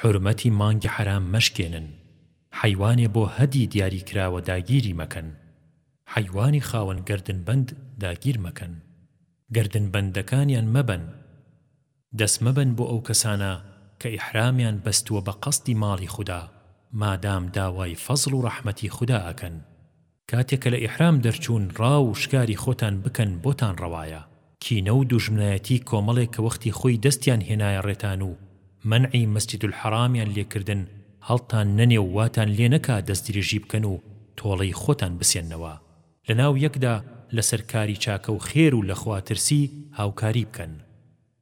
حورمەتی مانگی حەرام مەشکێنن حەیوانێ بۆ هەدی دیاری کراوە داگیری مەکەن حەیوانی خاوەن گەردن بەند داگیر مەکەن گەردن بەندەکانیان مەبەن دەست مەبەن بۆ ئەو کەسانە کە ئیحرامیان بەستووە بە قەسدی ماڵی خودا مادام داوای فەزڵ و ڕەحمەتی خودا ئەکەن کاتێ کە لە ئیحرام دەرچوون ڕا و شکاری خۆتان بکەن بۆتان ڕەوایە، کینە و دوژمنایەتی کۆمەڵێک کە وەختی خۆی دەستیان هێنایە ڕێتان و مەنعی مەسجد الحرامیان لێ کردن هەڵتان نەنێ و واتان لێ نەکا دەستدرێژی بکەن و تۆڵەی خۆتان بسێننەوە لە ناو یەکدا لەسەر کاری چاکە و خێر و لە خوا ترسی هاوکاری بکەن.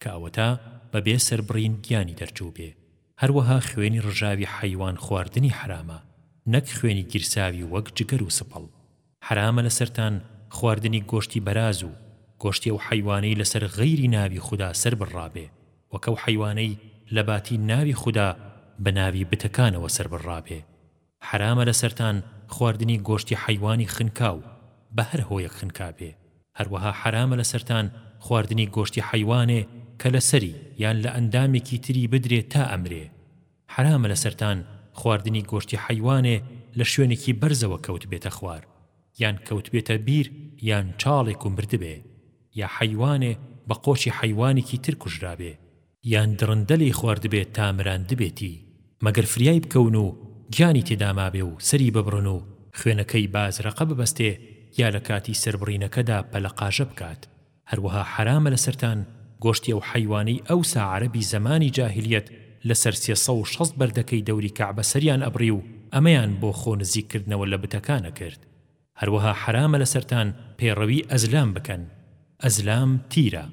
کە ئەوەتا بە بێ سەربڕین گیانی دەرچووبێ، هەروەها خوێنی ڕژاوی حەیوان خواردنی حەرامە، نەک خوێنی گیرساوی وەک جگەر و سپڵ، حەرامە لەسەرتان خواردنی گۆشتی بەراز و گۆشتی ئەو حەیوانەی لەسەر غەیری ناوی خودا سەربڕرابێ، وەک ئەو حەیوانەی لەباتی ناوی خودا بەناوی بتەکانەوە سەربڕرابێ. حەرامە لەسەرتان خواردنی گۆشتی حەیوانی خنکاو بە هەر هۆیەک خنکابێ، هەروەها حەرامە لەسەرتان خواردنی گۆشتی حەیوانێ کە لە سەری یان لە ئەندامێکی تری بدرێ تا ئەمرێ، حەرامە لەسەرتان خواردنی گۆشتی حەیوانێ لە شوێنێکی بەرزەوە کەوتبێتە خوار یان کەوتبێتە بیر یان چاڵێک و مردبێ یا حەیوانێ بە قۆچی حەیوانێکی تر کوژرابێ، یان دڕندە لێی خواردبێت تا مراندبێتی، مەگەر فریای بکەون و گیانی تێدا مابێ و سەری ببڕن و خوێنەکەی بە ئەزرەقە ببەستێ یا لە کاتی سەربڕینەکەدا پەلەقاژە بکات، هەروەها حەرامە لەسەرتان گۆشتی ئەو حەیوانەی ئەوسا عەرەبی زەمانی جاهیلیەت لەسەر سێ سەد و شەست بەردەکەی دەوری کەعبە سەریان ئەبڕی و ئەمەیان بۆ خۆ نزیککردنەوە لە بتەکان ئەکرد. هەروەها حەرامە لەسەرتان پەیڕەوی ئەزلام بکەن، ئەزلام تیرە،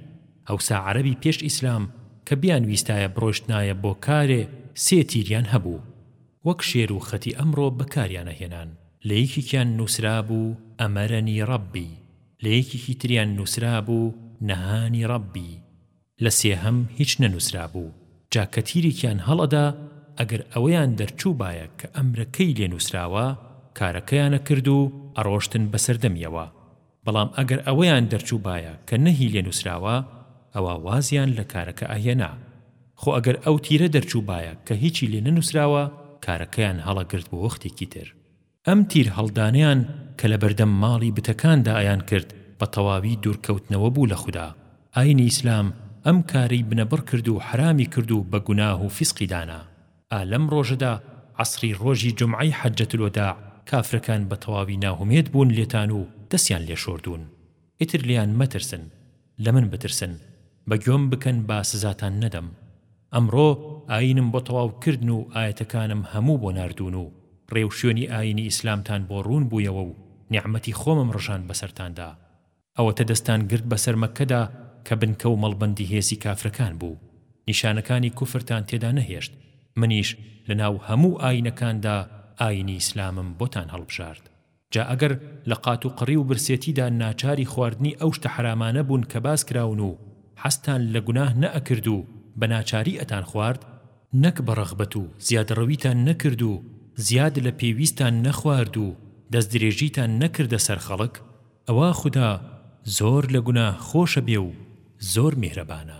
ئەوسا عەرەبی پێش ئیسلام کە بیانویستایە بڕۆشتنایە بۆ کارێ سێ تیریان هەبوو وەک شێر و خەتی ئەمڕۆ بەکاریان ئەهێنان، لە یەکێکیان نووسرابوو ئەمەرەنی ڕەبی، لە یەکێکی تریان نووسرابوو نەهانی ڕەبی. لە سێهەم هیچ نەنووسرابوو، جا کە تیرێکیان هەڵئەدا، ئەگەر ئەوەیان دەرچووبایە کە ئەمرەکەی لێ نووسراوە، کارەکەیان ئەکرد و ئەڕۆشتن بە سەردەمییەوە، بەڵام ئەگەر ئەوەیان دەرچووبایە کە نەهی لێ نووسراوە، ئەوا وازیان لە کارەکە ئەهێنا، خۆ ئەگەر ئەو تیرە دەرچووبایە کە هیچی لێ نەنووسراوە، کارەکەیان هەڵئەگرت بۆ وەختێکی تر. ئەم تیرهەڵدانەیان کە لە بەردەم ماڵی بتەکاندا یان کرد بە تەواوی دوورکەوتنەوە بوو لە خودا، ئاینی ئیسلام ئەم کارەی بنەبڕ کرد و حەرامی کرد و بە گوناه و فیسقی دانا، ئا لەم ڕۆژەدا عەسری ڕۆژی جومعەی حەجەت الوداع کافرەکان بە تەواوی ناهومێد بوون لێتان و دەسیان لێ شۆردوون ئیتر لێیان مەترسن، لە من بترسن بە گوێم بکەن با سزاتان نەدەم ئەمڕۆ ئاینم بۆ تەواو کردن و ئایەتەکانم هەموو بۆ ناردوون و ڕێوشوێنی ئاینی ئیسلامتان بۆ ڕوون بوویەوە و نیعمەتی خۆمم ڕژاند بەسەرتاندا ئەوەتە دەستان گرت بەسەر مەککەدا کە بنکە و مەڵبەندی هێزی کافرەکان بوو نیشانەکانی کوفرتان تێدا نەهێشت منیش لەناو هەموو ئاینەکاندا ئاینی ئیسلامم بۆتان هەڵبژارد جا ئەگەر لە قات و قڕی و برسێتیدا ناچاری خواردنی ئەو شتە حەرامانە بوون کە باس کراون و حەزتان لە گوناه نەئەکرد و بە ناچاری ئەتان خوارد، نەک بە ڕەغبەت و زیادەڕەویتان نەکرد و زیاد لە پێویستتان نەخوارد و دەستدرێژیتان نەکردە سەر خەڵک، ئەوا خودا زۆر لە گوناه خۆشە بێ و زۆر میهرەبانە.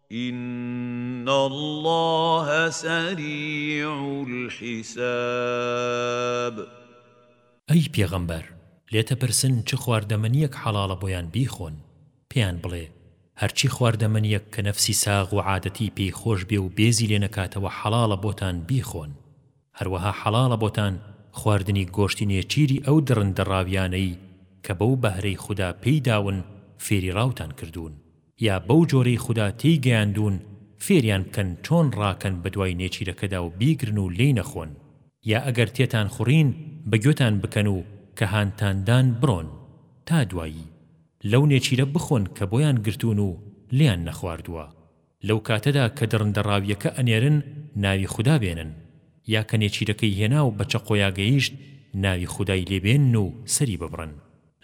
ان اللە سریع الحساب. ئەی پێغەمبەر، لێتەپرسن چ خواردەمەنییەک حەڵاڵە بۆیان بیخۆن، پێیان بڵێ، هەرچی خواردەمەنییەک کە نەفسی ساغ و عادەتی پێی خۆش بێ و بێزی لێ نەکاتەوە حەڵاڵە بۆتان بیخۆن، هەروەها حەڵاڵە بۆتان خواردنی گۆشتی نێچیری ئەو دڕندە ڕاویانەی کە بەو بەهرەی خودا پێی داون فێری ڕاوتان کردوون. یا بەو جۆرەی خودا تێی گەیاندوون فێریان بکەن چۆن ڕاکەن بەدوای نێچیرەکەدا و بیگرن و لێی نەخۆن، یا ئەگەر تێتان خوڕین بە گوێتان بکەن و کە هانتان دان بڕۆن، تا دوایی، لەو نێچیرە بخۆن کە بۆیان گرتوون و لێیان نەخواردووە، لەو کاتەدا کە دڕندە ڕاوییەکە ئەنێرن ناوی خودا بێنن، یا کە نێچیرەکەی هێنا و بە چەقۆیا گەیشت ناوی خودای لێ بێنن و سەری ببڕن.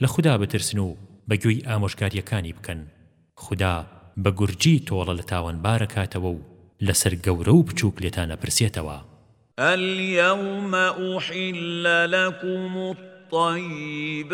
لە خودا بترسن و بە گوێی ئامۆژگارییەکانی بکەن. خودا بە گورجی تۆڵە لە تاوانبار ئەکاتەوە و لەسەر گەورە و بچووک لێتان ئەپرسێتەوە. اليوم احل لکم الطیبات.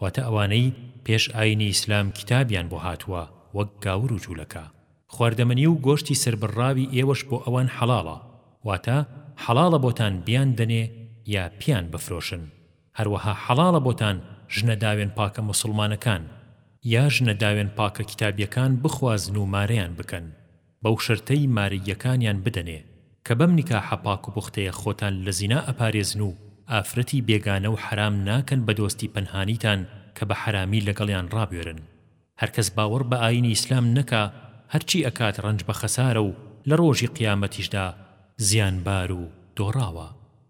واتە ئەوانەی پێش ئاینی ئیسلام کیتابیان بۆ هاتووە وەک گاور و جولەکە. خواردەمەنی و گۆشتی سەربڕراوی ئێوەش بۆ ئەوان حەڵاڵە، واتە حەڵاڵە بۆتان بیاندەنێ یا پیان بفرۆشن، هەروەها حەڵاڵە بۆتان ژنە داوێن پاکە موسڵمانەکان یا ژنە داوێن پاکە کیتابیەکان بخوازن و مارەیان بکەن. بەو شەرتەی مارەییەکانیان بدەنێ کە بەم نیکاحە پاک و پوختەیە خۆتان لە زینا ئەپارێزن و ئافرەتی بێگانە و حەرام ناکەن بە دۆستی پەنهانیتان کە بە حەرامی لەگەڵیان ڕابوێرن هەر کەس باوەڕ بە ئایینی ئیسلام نەکا هەرچی ئەکات ڕەنج بە خەسارە و لە ڕۆژی قیامەتیشدا زیانبار و دۆڕاوە.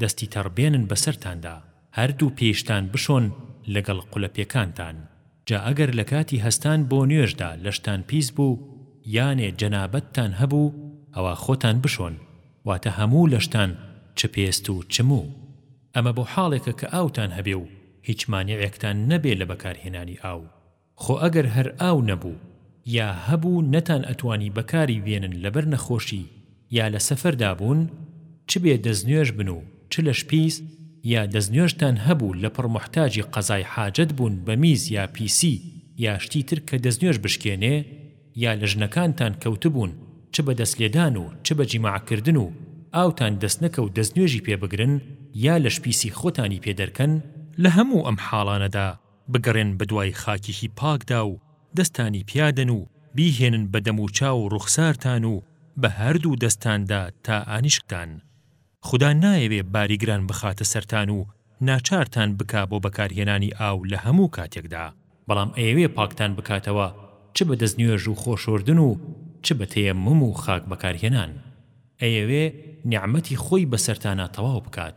دەستی تەڕ بێنن بەسەرتاندا هەردوو پێیشتان بشۆن لەگەڵ قولە پێکانتان جا ئەگەر لەکاتی هەستان بۆ نوێژدا لەشتان پیس بوو یانێ جەنابەتتان هەبوو ئەوا خۆتان بشۆن واتە هەموو لەشتان چ پێست و چ موو ئەمە بۆ حاڵێکە کە ئاوتان هەبێ و هیچ مانیعێکتان نەبێ لە بەکارهێنانی ئاو خۆ ئەگەر هەر ئاو نەبوو یا هەبوو نەتان ئەتوانی بەکاری بێنن لەبەر نەخۆشی یا لە سەفەردا بوون چ بێ دەستنوێژ بن و چ لەش پیس یا دەستنوێژتان هەبوو لەپڕ موحتاجی قەزای حاجەت بوون بە میز یا پیسی یا شتی تر کە دەستنوێژ بشکێنێ یا لە ژنەکانتان کەوتبوون چ بە دەست لێدان و چ بە جیماع کردن و ئاوتان دەست نەکەوت دەستنوێژی پێ بگرن یا لەش پیسی خۆتانی پێ دەرکەن لە هەموو ئەم حاڵانەدا بگەڕێن بەدوای خاکێکی پاکدا و دەستانی پیادەن و بیهێنن بە دەموچاو و ڕوخسارتان و بە هەردوو دەستتاندا تا ئانیشکتان. خودا نایەوێ باری گران بخاتە سەرتان و ناچارتان بکا بۆ بەکارهێنانی ئاو لە هەموو کاتێکدا، بەڵام ئەیەوێ پاکتان بکاتەوە چ بە دەستنوێژ و خۆشۆردن و چ بە تەیەموم و خاک بەکارهێنان. ئەیەوێ نیعمەتی خۆی بەسەرتانا تەواو بکات.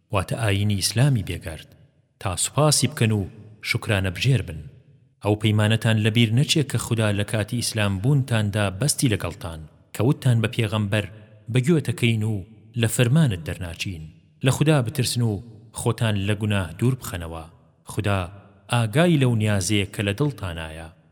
واتە ئایینی ئیسلامی بێگەرد، تا سوپاسی بکەن و شوکرانەبژێر بن. ئەو پەیمانەتان لەبیر نەچێ کە خودا لە کاتی ئیسلام بوونتاندا بەستی لەگەڵتان، کە وتتان بە پێغەمبەر بە گوێتەکەین و لە فرمانت دەرناچین. لە خودا بترسن و خۆتان لە گوناه دوور بخەنەوە. خودا ئاگای لەو نیازەیە کە لە دڵتانایە.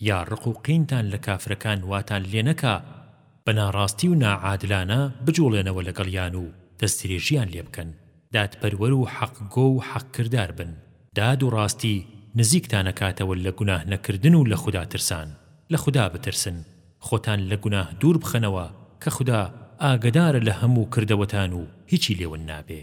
یا ڕق و قینتان لە کافرەکان واتان لێ نەکا بە ناڕاستی و ناعادلانە بجوڵێنەوە لەگەڵیان و دەستدرێژییان لێ بکەن، دادپەروەر و حەقگۆ و حەقکردار بن، داد و ڕاستی نزیکتان ئەکاتەوە لە گوناه نەکردن و لە خودا ترسان، لە خودا بترسن، خۆتان لە گوناه دوور بخەنەوە، کە خودا ئاگەدارە لە هەموو کردەوەتان و هیچی لێ ون نابێ.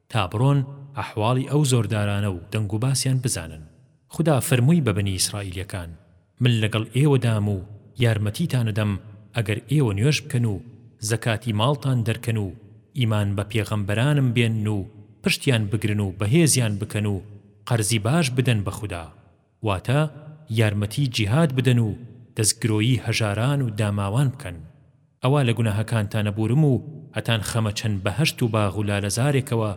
تا بڕۆن ئەحواڵی ئەو زۆردارانە و دەنگ و باسیان بزانن. خودا فەرمووی بە بەنی ئیسرائیلیەکان، من لەگەڵ ئێوەدام و یارمەتیتانەدەم ئەگەر ئێوە نوێژ بکەن و زەکاتی ماڵتان دەرکەن و ئیمان بە پێغەمبەرانم بێنن و پشتیان بگرن و بەهێزیان بکەن و قەرزی باش بدەن بە خودا. واتە یارمەتی جیهاد بدەن و دەستگرۆیی هەژاران و داماوان بکەن ئەوا لە گوناهەکانتان ئەبورم و ئەتان خەمە چەند بەهەشت و باغ و لالەزارێکەوە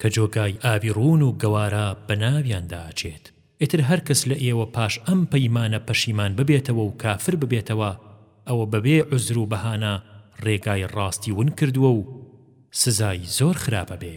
کە جۆگای ئاوی روون و گەوارا بەناویاندا ئەچێت ئیتر هەرکەس لە ئێوە پاش ئەم پەیمانە پەشیمان ببێتەوە و کافر ببێتەوە ئەوە بەبێ عوزر و بەهانە رێگای راستی ون کردووە و سزای زۆر خراپ ئەبێ.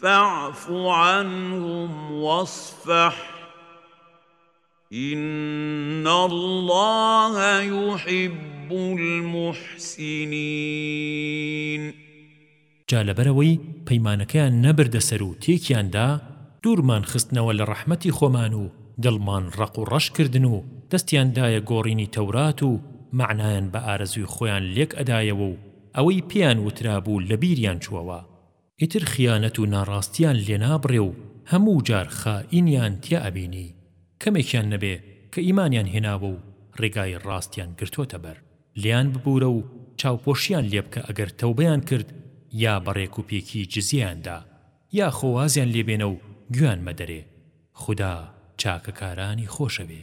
فاعف عنهم واصفح ان الله یحب المحسنین جا لەبەرئەوەی پەیمانەکەیان نەبردە سەر و تێکیان دا دوورمان خستنەوە لە ڕەحمەتی خۆمان و دڵمان ڕەق و ڕەش کردن و دەستیان دایە گۆڕینی تەورات و مەعنایان بە ئارەزووی خۆیان لێک ئەدایەوە و ئەوەی پێیان وترابوو لەبیریان چووەوە ئیتر خیانەت و ناڕاستیان لێ نابڕێ و هەموو جار خائینیان تیا ئەبینی کەمێکیان نەبێ کە ئیمانیان هێناوە و ڕێگای ڕاستیان گرتۆتە بەر لێیان ببورە و چاوپۆشیان لێ بکە ئەگەر تەوبەیان کرد یا بە ڕێک و پێکی جزیەیان دا یا خۆ وازیان لێ بێنە و گوێیان مەدەرێ خودا چاکەکارانی خۆشەوێ.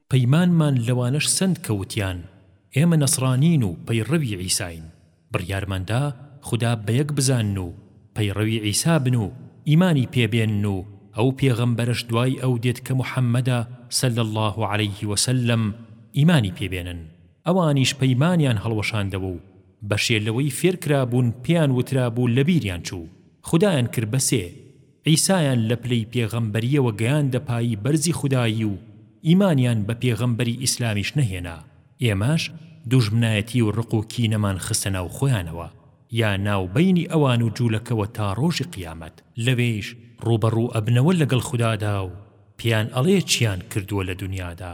پەیمانمان لەوانەش سەند کە وتیان، ئێمە نەسڕانین و پەیڕەوی عیساین، بڕیارمان دا خودا بە یەک بزانن و پەیڕەوی عیسا بن و ئیمانی پێ بێنن و ئەو پێغەمبەرەش دوای ئەو دێت کە محەممەدە صلی اللە علیه و سلم ئیمانی پێ بێنن، ئەوانیش پەیمانیان هەڵوەشاندەوە و بەشێ لەوەی فێر کرابوون پێیان وترابوو لەبیریان چوو، خودایان کرد بە سێ. عیسایان لە پلەی پێغەمبەرییەوە گەیاندە پایی بەرزی خودایی و ئیمانیان بە پێغەمبەری ئیسلامیش نەهێنا، ئێمەش دوژمنایەتی و ڕق و کینەمان خستە ناو خۆیانەوە، یا ناو بەینی ئەوان و جولەکەوە تا ڕۆژی قیامەت. لەوێیش ڕووبەڕوو ئەبنەوە لەگەڵ خودادا و پێیان ئەڵێ چیان کردووە لە دونیادا.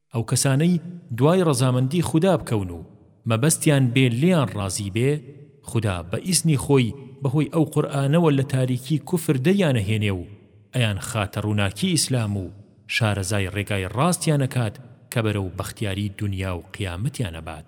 ئەو کەسانەی دوای ڕەزامەندی خودا بکەون و مەبەستیان بێ لێیان ڕازی بێ، خودا بە ئیزنی خۆی بەهۆی ئەو قورئانەوە لە تاریکی کوفر دەریانەهێنێ و ئەیانخاتە ڕووناکی ئیسلام و شارەزای ڕێگای ڕاستیان ئەکات کە بەرەو بەختیاری دونیا و قیامەتیان ئەبات.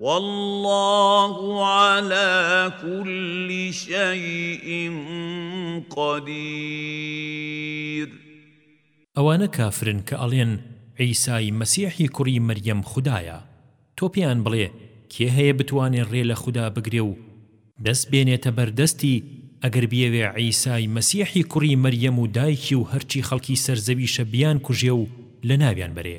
واللە علی کل شیء قدیر. ئەوانە کافرن کە ئەڵێن عیسای مەسیحی کوڕی مەریەم خودایە تۆ پێیان بڵێ کێ هەیە بتوانێ ڕێ لە خودا بگرێ و دەست بێنێتە بەر دەستی ئەگەر بیەوێ عیسای مەسیحی کوڕی مەریەم و دایکی و هەرچی خەڵکی سەر زەویشە بیانکوژێ و لەناویان بەرێ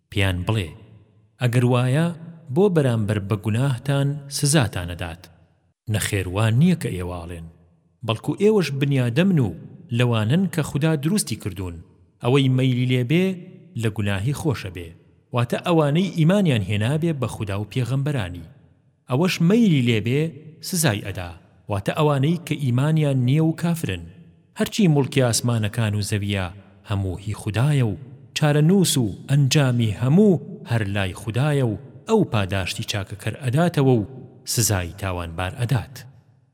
پێیان بڵێ، ئەگەر وایە بۆ بەرامبەر بە گوناهتان سزاتان ئەدات، نەخێر وا نییە کە ئێوە ئەڵێن، بەڵکو ئێوەش بنیادەمن و لەوانەن کە خودا دروستی کردوون، ئەوەی مەیلی لێ بێ لە گوناهی خۆش ئەبێ، واتە ئەوانەی ئیمانیان هێنابێ بە خودا و پێغەمبەرانی. ئەوەش مەیلی لێ بێ سزای ئەدا واتە ئەوانەی کە ئیمانیان نیە و کافرن هەرچی موڵکی ئاسمانەکان و زەویە هەموو هی خودایە و چارەنووس و ئەنجامی هەموو هەر لای خودایە و ئەو پاداشتی چاکەکەر ئەداتەوە و سزای تاوانبار ئەدات.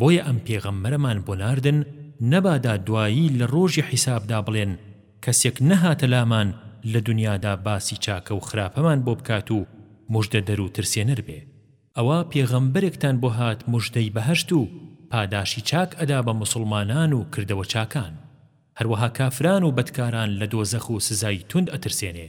بۆیە ئەم پێغەمبەرەمان بۆ ناردن نەبادا دوایی لە ڕۆژی حیسابدا بڵێن کەسێک نەهاتە لامان لە دنیادا باسی چاکە و خراپەمان بۆ بکات و موژدەدەر و ترسێنەر بێ ئەوا پێغەمبەرێکتان بۆ هات موژدەی بەهەشت و پاداشی چاک ئەدا بە موسڵمانان و کردەوە چاکان هەروەها کافران و بەدکاران لە دۆزەخ و سزای توند ئەترسێنێ.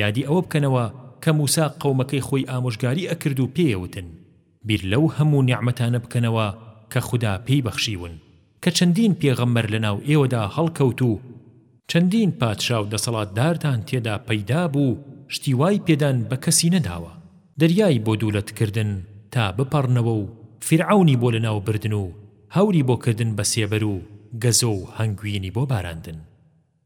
یادی ئەوە بکەنەوە کە موسا قەومەکەی خۆی ئامۆژگاری ئەکرد و پێی ئەوتن، بیر لەو هەموو نیعمەتانە بکەنەوە کە خودا پێی بەخشیون، کە چەندین پێغەمبەر لەناو ئێوەدا هەڵکەوت و، چەندین پادشا و دەسەڵاتدارتان تێدا پەیدا بوو و شتی وای پێدان بە کەسی نەداوە، دەریای بۆ دوو لەت کردن تا بپەڕنەوە و فیرعەونی بۆ لەناو بردن و هەوری بۆ کردن بە سێبەر و گەزۆ و هەنگوینی بۆ باراندن.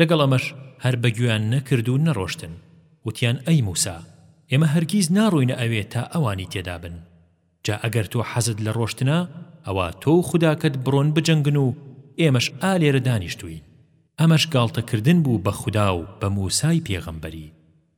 لەگەڵ ئەمەش هەر بە گوێیان نەکرد و نەڕۆشتن، وتیان ئەی موسا! ئێمە هەرگیز ناڕۆینە ئەوێ تا ئەوانی تێدا بن، جا ئەگەر تۆ حەزت لە ڕۆشتنە ئەوا تۆ و خوداکەت بڕۆن بجەنگن و ئێمەش ئا لێرە دانیشتووین. ئەمەش گاڵتەکردن بوو بە خودا و بە موسای پێغەمبەری.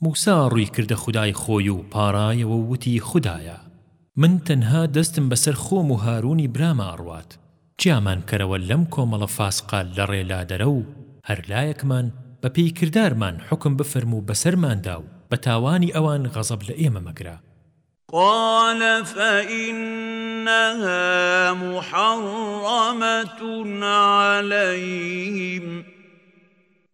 موسا ڕووی کردە خودای خۆی و پاڕایەوە و وتی خودایە من تەنها دەستم بەسەر خۆم و هارونی برامە ئەڕوات جیامان کەرەوە لەم کۆمەڵە فاسقە لەڕێ لادەرە و هەر لایەکمان بە پێی کردارمان حوکم بفەرموو بەسەرماندا و بە تاوانی ئەوان غەزەب لە ئێمە مەگرە. قال فإنها محرمة عليهم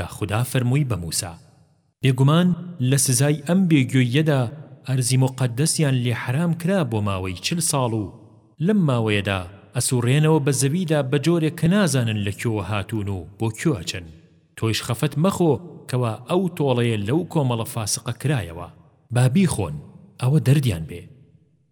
جا خودا فەرمووی بە موسا، بێگومان لە سزای ئەم بێ گوێییەدا ئەرزی موقەدەسیان لێ حەرام کرا بۆ ماوەی چل ساڵ و لەم ماوەیەدا ئەسوڕێنەوە بە زەویدا بە جۆرێک کە نازانن لە کوێوە هاتوون و بۆ کوێ ئەچن تۆیش خەفەت مەخۆ کەوا ئەو تۆڵەیە لەو کۆمەڵە فاسقە کرایەوە با بیخۆن ئەوە دەردیان بێ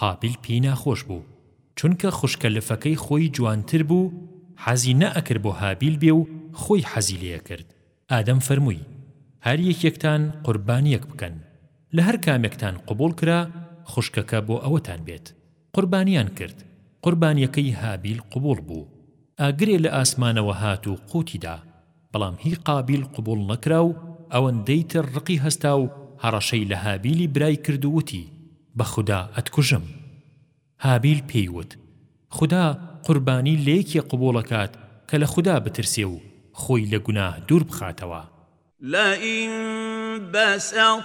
قابیل پێی ناخۆش بوو چونکە خوشکە لفەکەی خۆی جوانتر بوو حەزی نە ئەکرد بۆ هابیل بێ و خۆی حەزی لێ ئەکرد ئادەم فەرمووی هەر یەکێکتان قوربانیەک بکەن لە هەر کامێکتان قبوڵ کرا خوشکەکە بۆ ئەوتان بێت قوربانیان کرد قوربانیەکەی هابیل قبوڵ بوو ئاگرێ لە ئاسمانەوە هات و قوتی دا بەڵام هی قابیل قبوڵ نەکرا و ئەوەندەی تر ڕقی هەستا و هەڕەشەی لە هابیلی برای کرد و وتی، بە خودا ئەتکوژم. هابیل پێی وت، خودا قوربانی لە یەکێ قبوڵ ئەکات کە لە خودا بترسێ و خۆی لە گوناه دوور بخاتەوە. لئن بسطت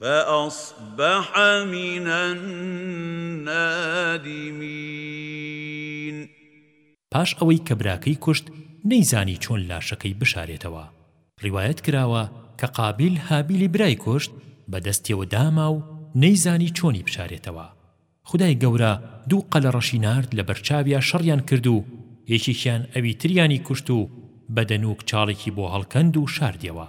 فأصبح من النادمین پاش ئەوەی کە براکەی کوشت نەیزانی چۆن لاشەکەی بشارێتەوە ڕیوایەت کراوە کە قابیل هابیلی برای کوشت بە دەستیەوە داما و نەیزانی چۆنی بشارێتەوە خودای گەورە دوو قەلەڕەشی نارد لەبەر چاویا شەڕیان کرد و یەکێکیان ئەوی تریانی کوشت و بە دەنووک چاڵێکی بۆ هەڵکەند و شاردیەوە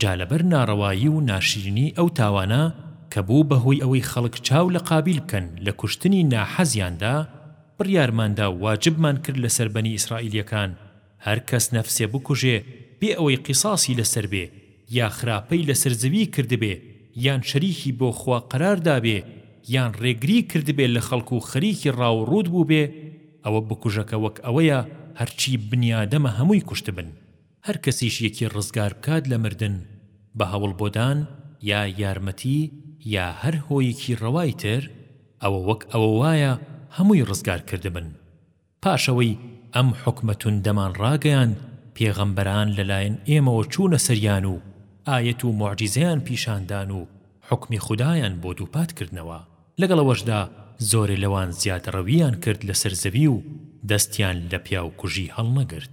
جا لەبەر ناڕەوایی و ناشرینی ئەو تاوانە کە بوو بە هۆی ئەوەی خەڵک چاو لە قابیل بکەن لە کوشتنی ناحەزیاندا بڕیارماندا و واجبمان کرد لەسەر بەنی ئیسرائیلیەکان هەر کەس نەفسێ بکوژێ بێ ئەوەی قیساسی لەسەر بێ یا خراپەی لەسەر زەوی کردبێ یان شەریکی بۆ خوا قەرار دابێ یان ڕێگری کردبێ لە خەڵک و خەریکی ڕاو و ڕووت بووبێ ئەوە بکوژەکە وەک ئەوەیە هەرچی بنیادەمە هەمووی کوشتبن هەر کەسیش یەکی ڕزگار بکات لە مردن بە هەوڵ بۆ دان یا یارمەتی یا هەر هۆیەکی ڕەوای تر ئەوە وەک ئەوە وایە هەمووی ڕزگار کردبن پاش ئەوەی ئەم حوکمە توندەمان ڕاگەیاند پێغەمبەران لە لایەن ئێمەوە چوونە سەریان و ئایەت و موعجیزەیان پیشان دان و حوکمی خودایان بۆ دووپات کردنەوە لەگەڵ ئەوەشدا زۆرێ لەوان زیادەڕەوییان کرد لەسەر زەوی و دەستیان لە پیاوکوژی هەڵنەگرت.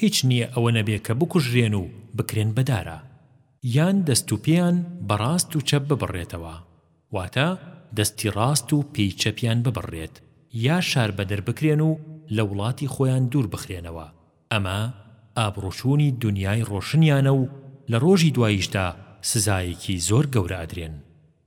هیچ نیە ئەوە نەبێ کە بکوژرێن و بکرێن بە دارا. یان دەست و پێیان بە ڕاست و چەپ ببڕرێتەوە، واتە دەستی ڕاست و پێی چەپیان ببڕرێت، یا شاربەدەر بکرێن و لە وڵاتی خۆیان دوور بخرێنەوە، ئەمە ئابڕووچوونی دونیای ڕۆشنیانە و لە ڕۆژی دواییشدا سزایەکی زۆر گەورە ئەدرێن.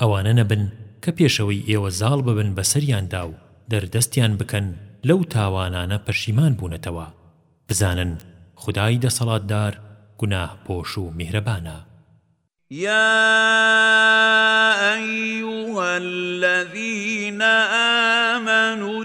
ئەوانە نەبن کە پێشەوەی ئێوە زاڵ ببن بەسەریاندا و دەردەستیان بکەن لەو تاوانانە پەشیمان بوونەتەوە بزانن خودای دەسەڵاتدار گوناه پۆش و میهرەبانە. يا أيها الذين آمنوا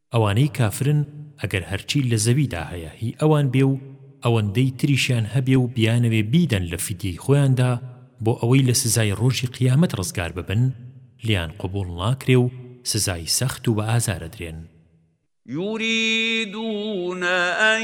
ئەوانەی کافرن ئەگەر هەرچی لە زەویدا هەیە هی ئەوان بێ و ئەوەندەی تریشیان هەبێ و بیانەوێ بیدەن لە فیدیەی خۆیاندا بۆ ئەوەی لە سزای ڕۆژی قیامەت ڕزگار ببن لێیان قبوڵ ناکرێ و سزای سەخت و بە ئازار ئەدرێن. یوریدون ان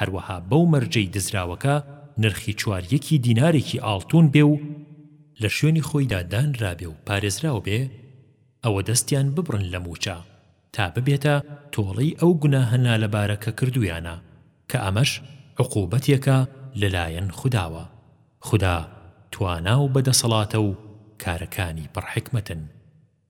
هەروەها بەو مەرجەی دزراوەکە نرخی چوار یەکی دینارێکی ئاڵتوون بێ و لە شوێنی خۆیدا دانرابێ و پارێزراو بێ، ئەوە دەستیان ببڕن لە مووچە، تا ببێتە تۆڵەی ئەو گوناهە نالەبارە کە کردوویانە، کە ئەمەش عوقووبەتێکە لە لایەن خوداوە. خودا توانا و بە دەسەڵاتە و کارەکانی پڕ حیکمەتن.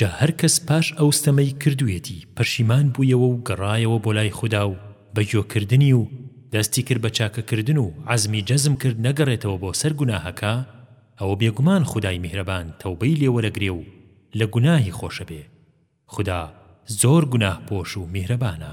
جا هەرکەس پاش ئەو ستەمەی کردویەتی پەشیمان بوویەوە و گەڕایەوە بۆ لای خودا و بە گوێ کردنی و دەستی کرد بە چاکەکردن و عەزمی جەزم کرد نەگەڕێتەوە بۆ سەر گوناهەکە ئەوە بێگومان خودای میهرەبان تەوبەی لێ وەرەگرێ و لە گوناهی خۆشەبێ خودا زۆر گوناهپۆش و میهرەبانە.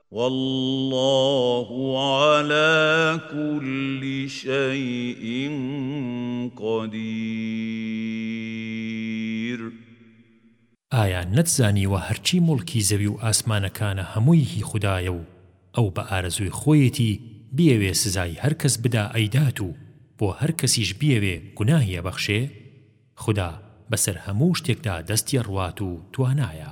واللە علی کل شیء قدیر. ئایا نەتزانیوە هەرچی موڵکی زەوی و ئاسمانەکانە هەمووی هی خودایە و ئەو بە ئارەزووی خۆیەتی بیەوێ سزای هەر کەس بدا ئەیدات و بۆ هەر کەسیش بیەوێ گوناهی ئەبەخشێ خودا بەسەر هەموو شتێکدا دەستی ڕوات و توانایە.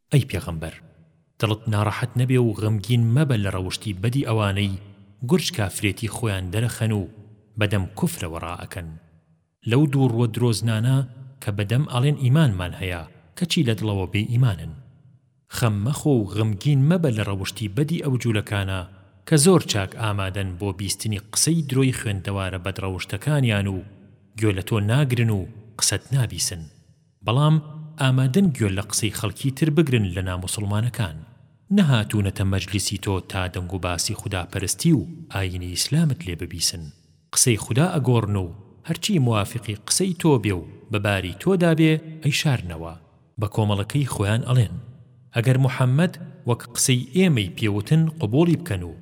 ئەی پێغەمبەر دڵت ناڕەحەت نەبێ و غەمگین مەبە لە ڕەوشتی بەدی ئەوانەی گورج کافرێتی خۆیان دەرەخەن و بەدەم کوفرەوە ڕائەکەن لەو دووڕووە درۆزنانە کە بەدەم ئەڵێن ئیمانمان هەیە کەچی لە دڵەوە بێ ئیمانن خەم مەخۆ و غەمگین مەبە لە ڕەوشتی بەدی ئەو جولەکانە کە زۆر چاک ئامادەن بۆ بیستنی قسەی درۆی خوێندەوارە بەدڕەوشتەکانیان و گوێ لە تۆ ناگرن و قسەت نابیسن. بەڵام ئامادەن گوێ لە قسەی خەڵکی تر بگرن لە ناموسڵمانەکان. نەهاتوونەتە مەجلیسی تۆ تا دەنگوباسی خودا پەرستی و ئایینی ئیسلامت لێ ببیسن. قسەی خودا ئەگۆڕن و هەرچی موافقی قسەی تۆ بێ و بە باری تۆدا بێ ئەیشارنەوە. بە کۆمەڵەکەی خۆیان ئەڵێن، ئەگەر محەممەد وەک قسەی ئێمەی پێ وتن قبووڵی بکەن و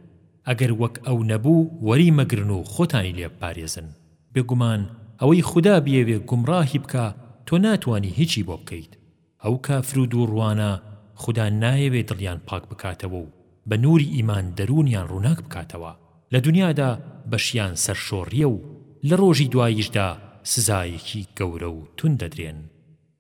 ئەگەر وەک ئەو نەبوو وەری مەگرن و خۆتانی لێ بپارێزن. بێگومان ئەوەی خودا بیەوێ گومڕاهی بکا تۆ ناتوانی هیچی بۆ بکەیت ئەو کافر و دووڕوانە خودا نایەوێ دڵیان پاک بکاتەوە و بە نووری ئیمان دەروونیان ڕووناک بکاتەوە لە دونیادا بەشیان سەرشۆڕیە و لە ڕۆژی دواییشدا سزایەکی گەورە و توند دەدرێن.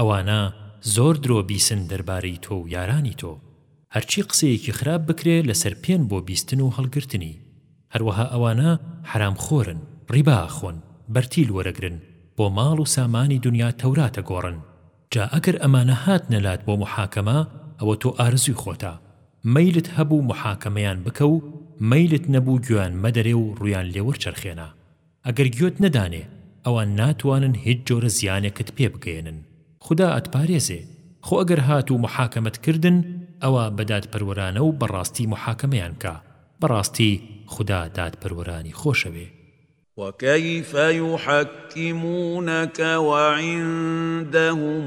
ئەوانە زۆر درۆ بیسن دەربارەی تۆ و یارانی تۆ هەرچی قسەیەکی خراپ بکرێ لەسەر پێن بۆ بیستن و هەڵگرتنی هەروەها ئەوانە حەرام خۆرن ڕیبا ئەخۆن بەرتیل وەرەگرن بۆ ماڵ و سامانی دونیا تەورات ئەگۆڕن جا ئەگەر ئەمانە هاتنە لات بۆ موحاکەمە ئەوە تۆ ئارزوی خۆتە مەیلت هەبوو موحاکەمەیان بکە و مەیلت نەبوو گوێیان مەدەرێ و ڕویان لێ وەرچەرخێنە ئەگەر گوێت نەدانێ ئەوان ناتوانن هیچ جۆرە زیانێکت پێ بگەیەنن خودا ئەتپارێزێ خۆ ئەگەر هاتوو محاکەمەت کردن ئەوا بە دادپەروەرانە و بەڕاستی محاکەمەیان کا بەڕاستی خودا دادپەروەرانی خۆشەوێ. وكيف يحكمونك وعندهم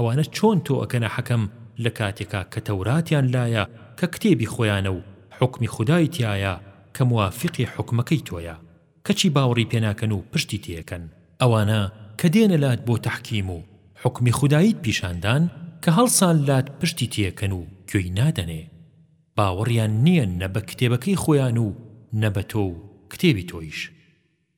ئەوانە چۆن تۆ ئەکەنە حەکەم لە کاتێکا کە تەوراتیان لایە کە کتێبی خۆیانە و حوکمی خودای تیایە کە موافیقی حوکمەکەی تۆیە کەچی باوڕی پێ ناکەن و پشتی تێکەن. ئەوانە کە دێنە لات بۆ تەحکیم و حوکمی خوداییت پیشان دان کە هەڵسان لات پشتی تێکەن و گوێی نادەنێ. باوڕیان نیە نە بە کتێبەکەی خۆیان و نە بە تۆ و کتێبی تۆیش.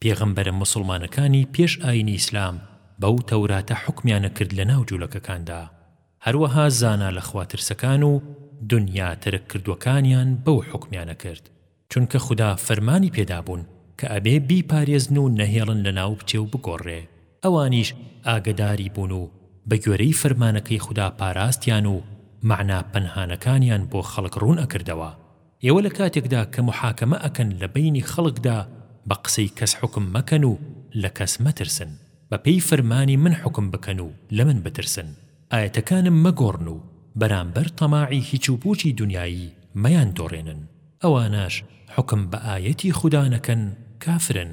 پێغەمبەرە موسڵمانەکانی پێش ئاینی ئیسلام بەو تەوراتە حوکمیانە کرد لەناو جولەکەکاندا هەروەها زانا لە خوا ترسەکان و دونیا تەرک کردوەکانیان بەو حوکمیانە کرد چونکە خودا فەرمانی پێدابوون کە ئەبێ بیپارێزن و نەهێڵن لەناو بچێ و بگۆڕێ ئەوانیش ئاگەداری بوون و بەگوێرەی فەرمانەکەی خودا پاراستیان و مەعنا پەنهانەکانیان بۆ خەڵک ڕوون ئەکردەوە ئێوە لە کاتێکدا کە محاکەمە ئەکەن لە بەینی خەڵکدا بە قسەی کەس حوکم مەکەن و لە کەس مەترسن بە پێی فەرمانی من حوکم بکەن و لە من بترسن ئایەتەکانم مەگۆڕن و بەرامبەر تەماعی هیچ و پوچی دونیایی مەیان دۆڕێنن ئەوانەش حوکم بە ئایەتی خودا نەکەن کافرن.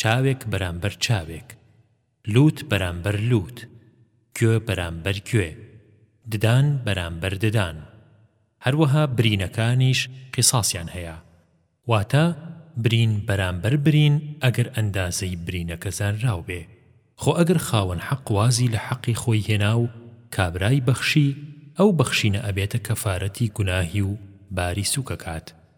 چاوێک بەرامبەر چاوێک. لووت بەرامبەر لووت. گوێ بەرامبەر گوێ. ددان بەرامبەر ددان. هەروەها برینەکانیش قیساسیان هەیە. واتە، برین بەرامبەر برین ئەگەر ئەندازەی برینەکە زانراو بێ. خۆ ئەگەر خاوەن حەق وازی لە حەقی خۆی هێنا و کابرای بەخشی، ئەو بەخشینە ئەبێتە کەفارەتی گوناهی و باری سووکەکات.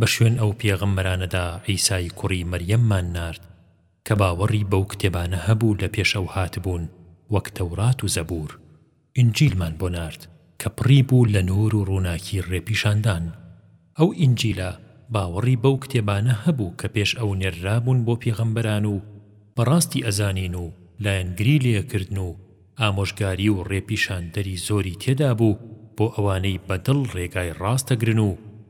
بە شوێن ئەو پێغەمبەرانەدا عیسای کوڕی مەریەممان نارد کە باوەڕی بەو کتێبانە هەبوو لە پێش ئەو هاتبوون وەک تەورات و زەبوور ئینجیلمان بۆ نارد کە پڕی بوو لە نوور و ڕووناکی ڕێپیشاندان ئەو ئینجیلە باوەڕی بەو کتێبانە هەبوو کە پێش ئەو نێررابوون بۆ پێغەمبەران و بەڕاستی ئەزانین و لایەنگری لێکردن و ئامۆژگاری و ڕێپیشاندەری زۆری تێدابوو بۆ ئەوانەی بە دڵ ڕێگای ڕاست ئەگرن و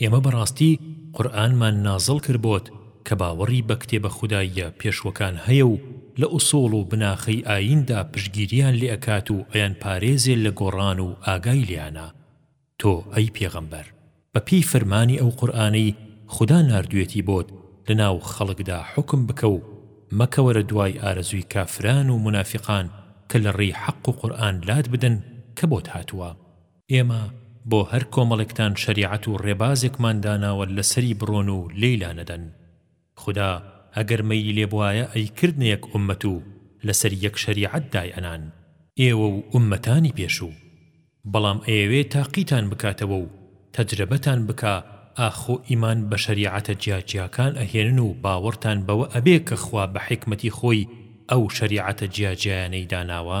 ئێمە بەڕاستی قورئانمان نازڵ کرد بۆت کە باوەڕی بە کتێبە خوداییە پێشووەکان هەیە و لە ئوسوڵ و بناخەی ئاییندا پشتگیرییان لێ ئەکات و ئەیانپارێزێ لە گۆڕان و ئاگای لێیانە. تۆ ئەی پێغەمبەر بە پێی فەرمانی ئەو قورئانەی خودا ناردوویەتی بۆت لەناو خەڵکدا حوکم بکە و مەکەوەرە دوای ئارەزووی کافران و مونافیقان کە لە ڕێی حەق و قورئان لات بدەن کە بۆت هاتووە. ئێمە بۆ هەر کۆمەڵێکتان شەریعەت و ڕێبازێکمان داناوە لەسەری بڕۆن و لێی لانەدەن. خودا ئەگەر مەیلی لێبوایە ئەیکردنە یەک ئوممەت و لەسەر یەک شەریعەت دایئەنان، ئێوە و ئوممەتانی پێشوو. بەڵام ئەیەوێ تاقیتان بکاتەوە و تەجرەبەتان بکا ئاخۆ ئیمان بە شەریعەتە جیاجیاکان ئەهێنن و باوەڕتان بەوە ئەبێ کە خوا بە حیکمەتی خۆی ئەو شەریعەتە جیاجیایانەی داناوە؟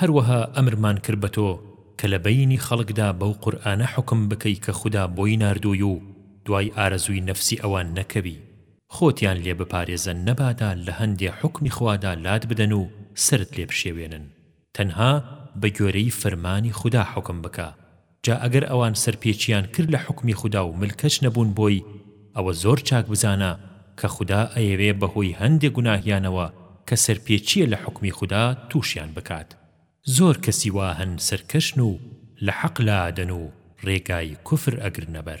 هەروەها ئەمرمان کرد بە تۆ کە لە بەینی خەڵکدا بەو قورئانە حوکم بکەی کە خودا بۆی ناردووی و دوای ئارەزووی نەفسی ئەوان نەکەوی خۆتیان لێ بپارێزە نەبادا لە هەندێ حوکمی خوادا لات بدەن و سەرت لێ بشێوێنن تەنها بە گوێرەی فەرمانی خودا حوکم بکە جا ئەگەر ئەوان سەرپێچیان کرد لە حوکمی خودا و ملکەچ نەبوون بۆی ئەوە زۆر چاک بزانە کە خودا ئەیەوێ بەهۆی هەندێ گوناهیانەوە کە سەرپێچییە لە حوکمی خودا تووشیان بکات زۆر کەسی وا هەن سەرکەشن و لە حەق لادەن و رێگای کوفر ئەگرنە بەر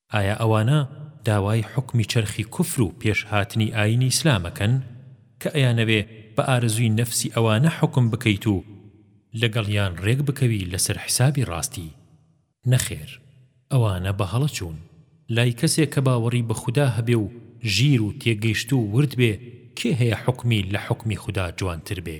ئایا ئەوانە داوای حوکمی چەرخی کوفر و پێش هاتنی ئاینی ئیسلام ئەکەن کە ئەیانەوێ بە ئارەزوی نەفسی ئەوانە حوکم بکەیت و لەگەڵیان رێک بکەوی لەسەر حسابی راستی نەخێر ئەوانە بە هەڵە چوون لای کەسێ کە باوەڕی بە خودا هەبێ و ژیر و تێگەیشتوو ورد بێ کێ هەیە حوکمی لە حوکمی خودا جوانتر بێ؟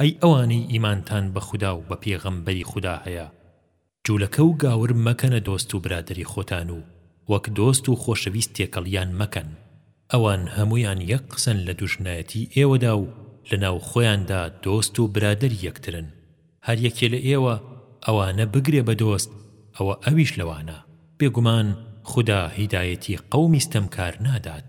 ئەی ئەوانەی ئیمانتان بە خودا و بە پێغەمبەری خودا هەیە، جوولەکە و گاور مەکەنە دۆست و برادەری خۆتان و وەک دۆست و خۆشەویست تێکەڵیان مەکەن، ئەوان هەموویان یەک قسەن لە دوژمنایەتی ئێوەدا و لە ناو خۆیاندا دۆست و برادەری یەکترن، هەر یەکێ لە ئێوە ئەوانە بگرێ بە دۆست ئەوە ئەویش لەوانە، بێگومان خودا هیدایەتی قەومی ستەمکار نادات.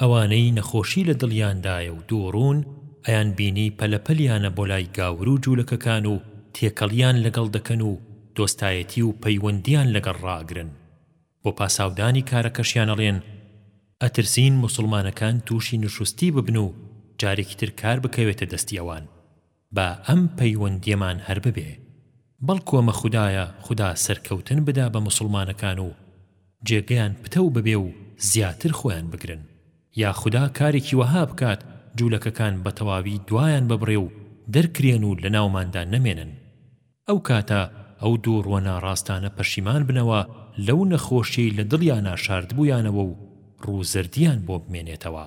ئەوانەی نەخۆشی لە دڵیاندایە و دووڕوون، ئەیانبینی پەلە پەلیانە بۆ لای گاور و جوولەکەکان و تێکەڵیان لەگەڵ دەکەن و دۆستایەتی و پەیوەندییان لەگەڵ ڕاگرن. بۆ پاساودانی کارەکەشیان ئەڵێن، ئەترسین موسڵمانەکان تووشی نشوستی ببن و جارێکی تر کار بکەوێتە دەستی ئەوان. با ئەم پەیوەندیەمان هەر ببێ بەڵکو ئەمە خودایە خودا سەرکەوتن بدا بە موسڵمانەکان و جێگەیان پتەو ببێ و زیاتر خۆیان بگرن یا خودا کارێکی وەها بکات جولەکەکان بەتەواوی دوایان ببڕێ و دەرکرێن و لەناوماندا نەمێنن ئەو کاتە ئەو دوو ڕووە ناڕاستانە پەشیمان بنەوە لەو نەخۆشیەی لە دڵیانا شاردبویانەوە و ڕوو زەردیان بۆ بمێنێتەوە.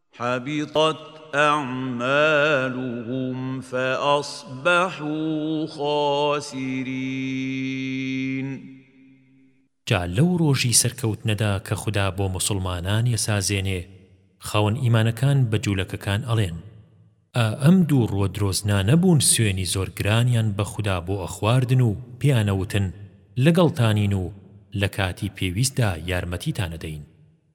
حبطت اعمالهم فاصبحوا خاسرین. جا لەو ڕۆژی سەرکەوتنەدا کە خودا بۆ موسڵمانان یەسازێنێ خاوەن ئیمانەکان بە جولەکەکان ئەڵێن، ئا ئەم دوو ڕووە درۆزنانە بوون سوێنی زۆر گرانیان بە خودا بۆ ئەخواردن و پێیان ئەوتن لەگەڵتانین و لە کاتی پێویستدا یارمەتیتان ئەدەین.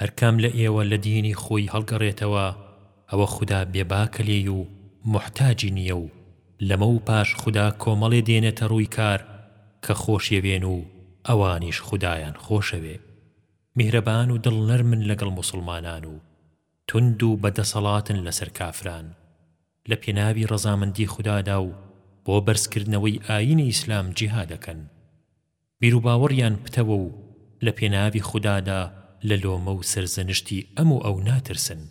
هەر کام لە ئێوە لە دینی خۆی هەڵگەڕێتەوە ئەوە خودا بێباکە لێی و موحتاجی نییە و لەمە و پاش خودا کۆمەڵێ دێنێتە ڕووی کار کە خۆشیەوێن و ئەوانیش خودایان خۆشەوێ میهرەبان و دڵ نەرمن لەگەڵ موسڵمانان و توند و بە دەسەڵاتن لەسەر کافران لە پێناوی ڕەزامەندی خودادا و بۆ بەرزکردنەوەی ئایینی ئیسلام جیهادەکەن. بیروباوەڕیان پتەوە و لە پێناوی خودادا لە لۆمە و سەرزەنشتی ئەم و ئەو ناترسن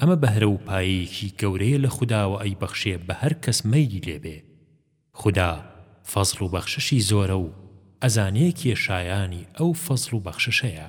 ئەمە بەهرە و پایەیەکی گەورەیە لە خوداوە ئەیبەخشێ بە هەر کەس مەیلی لێ بێ خودا فەزڵ و بەخششی زۆرە و ئەزانێ کێ شایانی ئەو فەزڵ و بەخششەیە.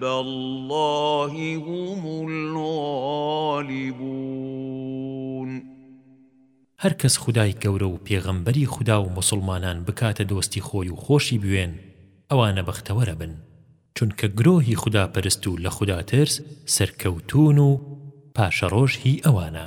باللە هم الغالبون هەر کەس خودای گەورە و پێغەمبەری خودا و موسڵمانان بکاتە دۆستی خۆی و خۆشی بوێن ئەوانە بەختەوەر ئەبن چونکە گرۆهی خودا پەرست و لە خودا ترس سەرکەوتوون و پاشەڕۆژ هی ئەوانە.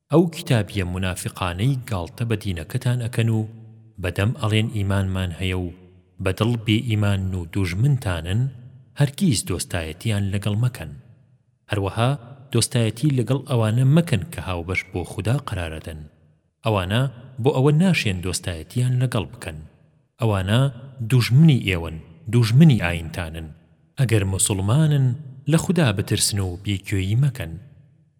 ئەو کیتابیە مونافیقانەی گاڵتە بە دینەکەتان ئەکەن و بە دەم ئەڵێن ئیمانمان هەیە و بە دڵ بێ ئیمانن و دوژمنتانن هەرگیز دۆستایەتیان لەگەڵ مەکەن هەروەها دۆستایەتی لەگەڵ ئەوانە مەکەن کە هاوبەش بۆ خودا قەرارەدەن ئەوانە بۆ ئەوە ناشێن دۆستایەتیان لەگەڵ بکەن ئەوانە دوژمنی ئێوەن دوژمنی ئاینتانن ئەگەر موسڵمانن لە خودا بترسن و بێ گوێیی مەکەن.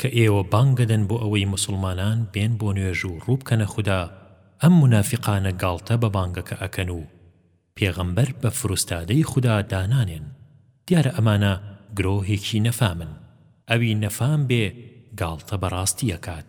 کە ئێوە بانگ دەدەن بۆ ئەوەی موسڵمانان بێن بۆ نوێژ و ڕوو بکەنە خودا ئەم مونافیقانە گاڵتە بە بانگەکە ئەکەن و پێغەمبەر بە فروستادەی خودا دانانێن دیارە ئەمانە گرۆهێکی نەفامن ئەوی نەفام بێ گاڵتە بە ڕاستی ئەکات.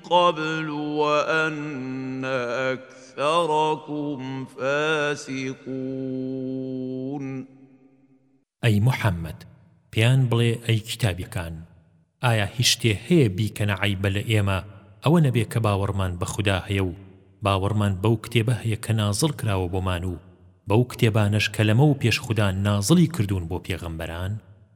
قبل وان اکثرکم فاسقون. ئەی محمد پێیان بڵێ ئەی کیتابیەکان ئایا هیچ شتێ هەیە بیکەنە عەیبە لە ئێمە ئەوە نەبێ کە باوەڕمان بە خودا هەیە و باوەڕمان بەو کتێبە هەیە کە نازڵ کراوە بۆمان و بەو کتێبانەش کە لەمەو پێش خودا نازڵی کردوون بۆ پێغەمبەران؟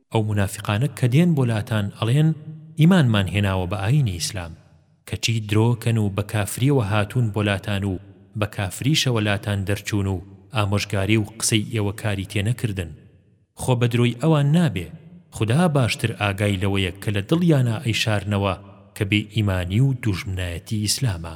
ئەو مونافیقانە کە دێن بۆ لاتان ئەڵێن ئیمانمان هێناوە بە ئاینی ئیسلام کەچی درۆکەن و بە کافریەوە هاتوون بۆ لاتان و بە کافریشەوە لاتان دەرچوون و ئامۆژگاری و قسەی ئێوە کاری تێ نەکردن خۆ بە درۆی ئەوان نابێ خودا باشتر ئاگای لەوەیە کە لە دڵیانا ئەیشارنەوە کە بێ ئیمانی و دوژمنایەتی ئیسلامە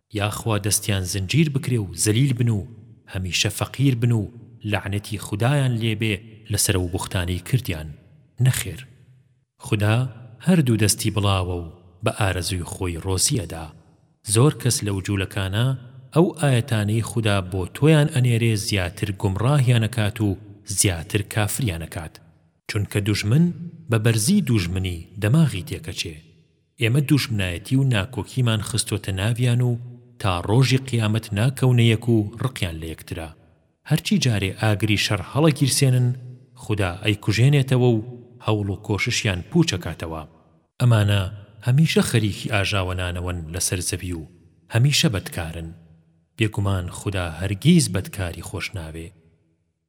یاخوا دەستیان زنجیر بکرێ و زەلیل بن و هەمیشە فەقیر بن و لەعنەتی خودایان لێ بێ لەسەر ئەو بوختانەی کردیان، نەخێر خودا هەردوو دەستی بڵاوە و بە ئارەزووی خۆی ڕۆزی ئەدا، زۆر کەس لەو جولەکانە ئەو ئایەتانەی خودا بۆ تۆیان ئەنێرێ زیاتر گومڕاهیان ئەکات و زیاتر کافریان ئەکات، چونکە دوژمن بە بەرزی دووژمنی دەماغی تێکەچێ. ئێمە دوژمنایەتی و ناکۆکیمان خستۆتە ناویان و تا ڕۆژی قیامەت ناکەونە یەک و ڕقیان لە یەکترە هەرچی جارێ ئاگری شەڕ هەڵەگیرسێنن خودا ئەیکوژێنێتەوە و هەوڵ و کۆششیان پوچ ئەکاتەوە ئەمانە هەمیشە خەریکی ئاژاوەنانەوەن لەسەر زەوی و هەمیشە بەدکارن بێگومان خودا هەرگیز بەدکاری خۆش ناوێ.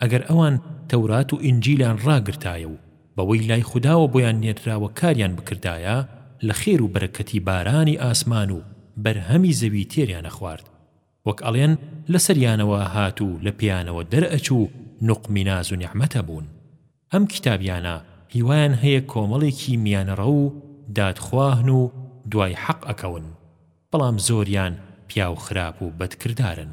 ئەگەر ئەوان تەورات و ئینجیلیان ڕاگرتایە و بەوەی لای خوداوە بۆیان نێردراوە کاریان بکردایە لە خێر و بەرەکەتی بارانی ئاسمان و بەرهەمی زەوی تێریان ئەخوارد وەک ئەڵێن لەسەریانەوە ئەهات و لە پێیانەوە دەرئەچوو نوقمی ناز و نیعمەت ئەبوون ئەم کیتابیانە هیوایان هەیە کۆمەڵێکی میانەڕەو و دادخواهن و دوای حەق ئەکەون بەڵام زۆریان پیاو خراپ و بەد کردارن.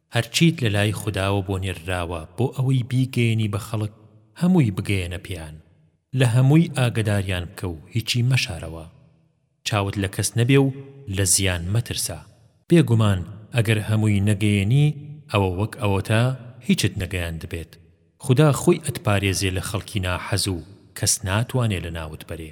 هەرچیت لەلای خوداوە بۆ نێرراوە بۆ ئەوەی بیگەیەنی بە خەڵک هەمووی بگەیەنە پێیان لە هەمووی ئاگەداریان بکە و هیچی مەشارەوە چاوت لە کەس نەبێ و لە زیان مەترسە بێگومان ئەگەر هەمووی نەگەیەنی ئەوە وەک ئەوەتە هیچت نەگەیاندبێت خودا خۆی ئەتپارێزێ لە خەڵکی ناحەز و کەس ناتوانێ لەناوت بەرێ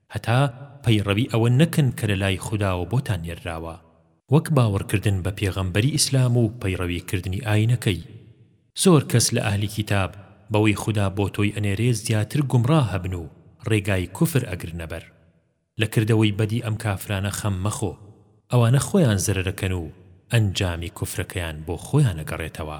هەتا پەیڕەوی ئەوە نەکەن کە لەلای خوداوە بۆتان نێرراوە، وەک باوەڕکردن بە پێغەمبەری ئیسلام و پەیڕەویکردنی ئاینەکەی. زۆر کەس لە ئەهلی کیتاب بەوەی خودا بۆ تۆی ئەنێرێ زیاتر گومڕاه ئەبن و ڕێگای کوفر ئەگرنە بەر. لە کردەوەی بەدی ئەم کافرانە خەم مەخۆ، ئەوانە خۆیان زەرەرەکەن و ئەنجامی کوفرەکەیان بۆ خۆیان ئەگەڕێتەوە.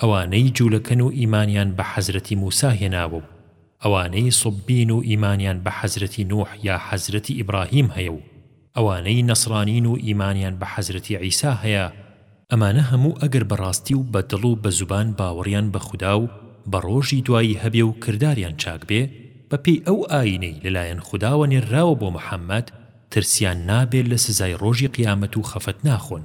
ئەوانەی جولەکەن و ئیمانیان بە حەزرەتی موسا هێناوە و ئەوانەی صبین و ئیمانیان بە حەزرەتی نوح یا حەزرەتی ئیبراهیم هەیە و ئەوانەی نەصرانین و ئیمانیان بە حەزرەتی عیسا هەیە ئەمانە هەموو ئەگەر بە ڕاستی و بە دڵ و بە زوبان باوەڕیان بە خودا و بە ڕۆژی دوایی هەبێ و کرداریان چاک بێ بە پێی ئەو ئاینەی لە لایەن خوداوە نێرراوە بۆ محمد ترسیان نابێ لە سزای ڕۆژی قیامەت و خەفەت ناخۆن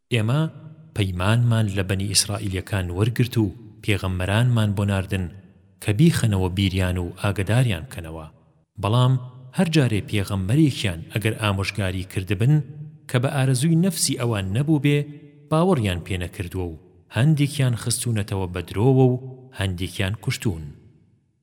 ئێمە پەیمانمان لە بەنی ئیسرائیلیەکان وەرگرت و پێغەمبەرانمان بۆ ناردن کە بیخەنەوە بیریان و ئاگەداریان بکەنەوە بەڵام هەر جارێ پێغەمبەرێکیان ئەگەر ئامۆژگاری کردبن کە بە ئارەزووی نەفسی ئەوان نەبووبێ باوەڕیان پێ نەکردووە و هەندێکیان خستوونەتەوە بە درۆوە و هەندێکیان کوشتوون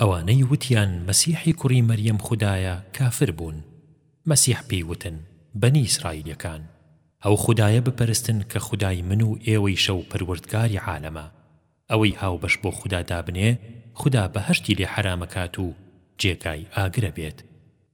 ئەوانەی وتیان مەسیحی کوڕی مەریەم خودایە کافر بوون مەسیح پێی وتن بەنی ئیسرائیلیەکان ئەو خودایە بپەرستن کە خودای من و ئێوەیشە و پەروەردگاری عالەمە ئەوەی هاوبەش بۆ خودا دابنێ خودا بەهەشتی لێ حەرامەکات و جێگای ئاگرە بێت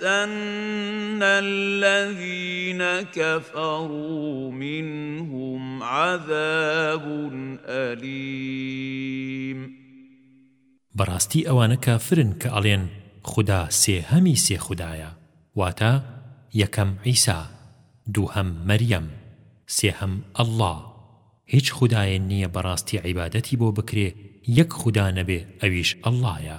لَيَمَسَّنَّ الَّذِينَ كَفَرُوا مِنْهُمْ عَذَابٌ أَلِیمٌ بەڕاستی ئەوانە کافرن کە ئەڵێن خودا سێهەمی سێ خودایە واتە یەکەم عیسا دووهەم مەریەم سێهەم اللە هیچ خودایە نیە بەڕاستی عیبادەتی بۆ بکرێ یەک خودا نەبێ ئەویش اللە یە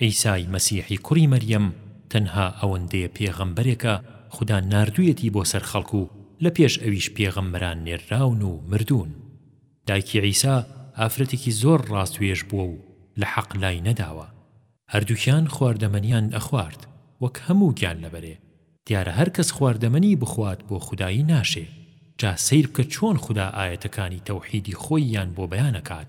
عیسای مەسیحی کوڕی مەریەم تەنها ئەوەندەیە پێغەمبەرێکە خودا ناردویەتی بۆ سەر خەڵک و لە پێش ئەویش پێغەمبەران نێرراون و مردوون دایکی عیسا ئافرەتێکی زۆر ڕاستوێژ بووە و لە حەق لای نەداوە هەردوکیان خواردەمەنیان ئەخوارد وەک هەموو گیانلەبەرێ دیارە هەر کەس خواردەمەنی بخوات بۆ خودایی ناشێ جا سەیر بکە چۆن خودا ئایەتەکانی تەوحیدی خۆی یان بۆ بەیان ئەکات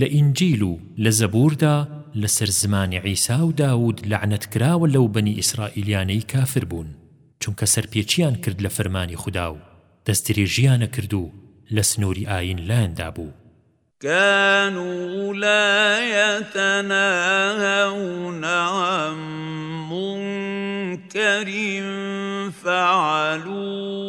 لە ئینجیل و لە زەبووردا لەسەر زمانی عیسا و داوود لەعنەت کراوە لەو بەنی ئیسرائیلیانەی کافر بوون چونکە سەرپێچیان کرد لە فەرمانی خودا و دەستدرێژیانە کرد و لە سنووری ئایین لایاندا بوو. كانوا لا يتناهون عن منكر فعلوه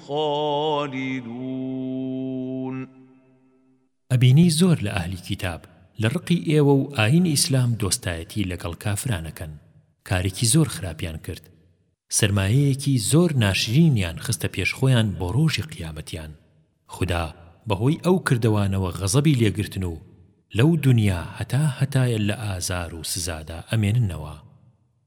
خالدون. ئەبینی زۆر لە ئەهلی کیتاب لە ڕقی ئێوە و ئاینی ئیسلام دۆستایەتی لەگەڵ کافران ئەکەن کارێکی زۆر خراپیان کرد سەرمایەیەکی زۆر ناشرینیان خستە پێش خۆیان بۆ ڕۆژی قیامەتیان خودا بەهۆی ئەو کردەوانەوە غەزەبی لێ گرتن و لەو دونیا هەتا هەتایە لە ئازار و سزادا ئەمێننەوە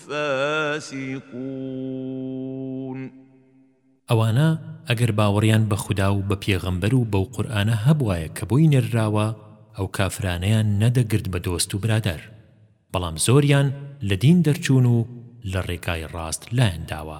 فاسقون. ئەوانە ئەگەر باوەڕیان بە خودا و بە پێغەمبەر و بەو قورئانە هەبوایە کە بۆی نێرراوە ئەو کافرانەیان نەدەگرت بە دۆست و برادەر بەڵام زۆریان لە دین دەرچوون و لە ڕێگای ڕاست لایان داوە.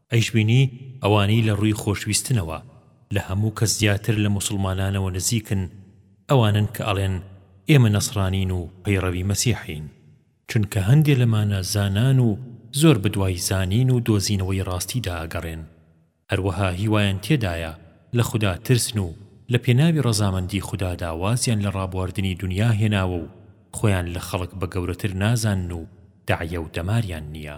ئەیشبینی ئەوانەی لە ڕووی خۆشویستنەوە لە هەموو کەس زیاتر لە موسڵمانانەوە نزیکن ئەوانەن کە ئەڵێن ئێمە نەسڕانین و پەیڕەوی مەسیحین چونکە هەندێ لەمانە زانان و زۆر بەدوای زانین و دۆزینەوەی ڕاستیدا ئەگەڕێن هەروەها هیوایان تێدایە لە خودا ترسن و لە پێناوی ڕەزامەندی خودادا وازیان لە ڕابواردنی دونیا هێناوە و خۆیان لە خەڵک بە گەورەتر نازانن و دەعیە و دەماریان نییە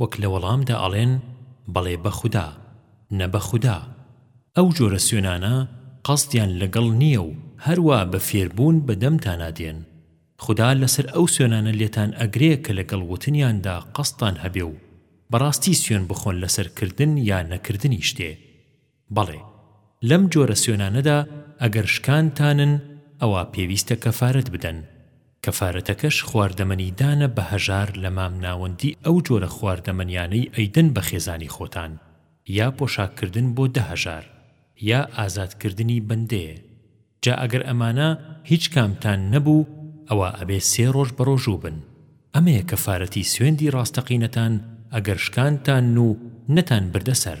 وەک لە وەڵامدا ئەڵێن بەڵێ بە خودا، نە بە خودا. ئەو جۆرە سوێنانە قەسدیان لەگەڵ نییە و هەروا بە فێربوون بە دەمتانا دێن. خودا لەسەر ئەو سوێنانە لێتان ئەگرێ کە لەگەڵ وتنیاندا قەسدتان هەبێ و بەڕاستی سوێن بخۆن لەسەر کردن یا نەکردنی شتێ. بەڵێ، لەم جۆرە سوێنانەدا ئەگەر شکانتانن ئەوا پێویستە کەفارەت بدەن، کەفارەتەکەش خواردەمەنی دانە بە هەژار لە مام ناوەندی ئەو جۆرە خواردەمەنیانەی ئەیدەن بە خێزانی خۆتان، یا پۆشاککردن بۆ دە هەژار، یا ئازادکردنی بەندەیێ، جا ئەگەر ئەمانە هیچ کامتان نەبوو ئەوا ئەبێ سێ ڕۆژ بەڕۆژوو بن، ئەمەیە کەفارەتی سوێندی ڕاستەقینەتان ئەگەر شکانتان و نەتانبردە سەر.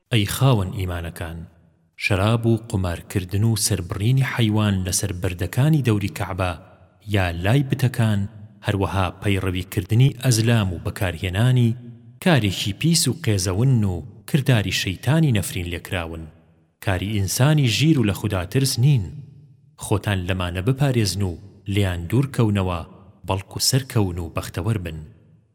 ئەی خاوەن ئیمانەکان، شەراب و قومارکردن و سەربڕینی حەیوان لەسەر بەردەکانی دەوری کەعبە یا لای بتەکان، هەروەها پەیڕەویکردنی ئەزلام و بەکارهێنانی، کارێکی پیس و قێزەون و کرداری شەیتانی نەفرینلێکراون، کاری ئینسانی ژیر و لەخوداترس نین، خۆتان لەمانە بپارێزن و لێیان دوورکەونەوە، بەڵکو سەرکەون و بەختەوەربن.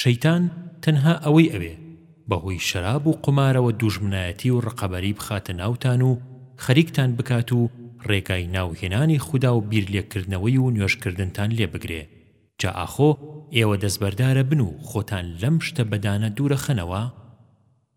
شەیتان تەنها ئەوەی ئەوێ بەهۆی شەراب و قومارەوە دوژمنایەتی و ڕقەبەری بخاتە ناوتان و خەریکتان بکات و ڕێگای ناو هێنانی خودا و بیر لێکردنەوەی و نوێژ کردنتان لێ بگرێ جا ئاخۆ ئێوە دەستبەردارە بن و خۆتان لەم شتە بەدانە دوورە خەنەوە؟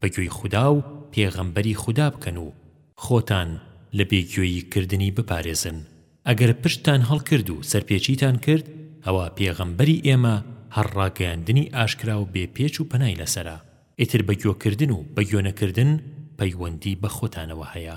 بە گوێی خودا و پێغەمبەری خودا بکەن و خۆتان لە بێ گوێیی کردنی بپارێزن ئەگەر پشتتان هەڵکرد و سەرپێچیتان کرد ئەوا پێغەمبەری ئێمە هەر ڕاگەیاندنی ئاشکرا و بێ پێچ و پەنای لەسەرە ئیتر بە گۆ کردن و بە گۆ نەکردن پەیوەندی بە خۆتانەوە هەیە.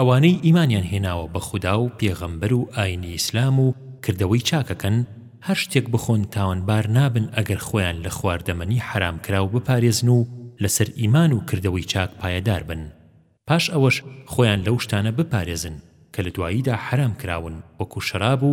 ئەوانەی ئیمانیان هێناوە بە خودا و پێغەمبەر و ئاینی ئیسلام و کردەوەی چاکەکەن، هەر شتێک بخۆن تاوانبار نابن ئەگەر خۆیان لە خواردەمەنی حەرامکراو بپارێزن و لەسەر ئیمان و کردەوەی چاک پایەداربن، پاش ئەوەش خۆیان لەو شتانە بپارێزن کە لە دواییدا حەرامکراون وەکو شەراب و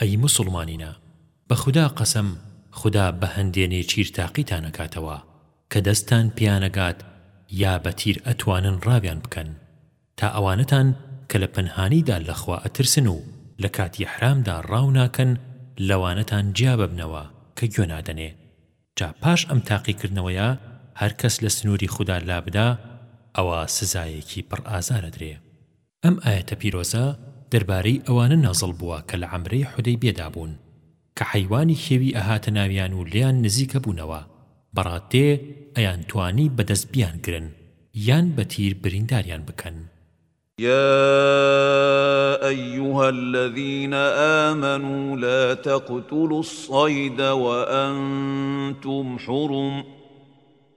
ئەی موسوڵمانینە بەخودا قەسەم خودا بەهەندێ نێچیر تاقیتان ئەکاتەوە کە دەستتان پێیان ئەگات یا بە تیر ئەتوانن ڕاویان بکەن تا ئەوانەتان کە لە پەنهانیدا لە خوا ئەترسن و لە کاتی ئیحرامدا ڕاو ناکەن لەوانەتان جیا ببنەوە کە گوێ نادەنێ جا پاش ئەم تاقیکردنەوەیە هەرکەس لە سنوری خودا لابدا ئەوا سزایەکی پڕ ئازار ئەدرێ. ئەم ئایەتە پیرۆزە دەربارەی ئەوانە نازڵ بووە کە لە عەمرەی حودەیبیەدا بوون کە حەیوانی کێوی ئەهاتە ناویان و لێیان نزیکە بوونەوە بە ڕاددێ ئەیان توانی بە دەست بیان گرن یان بە تیر برینداریان بکەن. يا أيها الذين آمنوا لا تقتلوا الصيد وأنتم حرم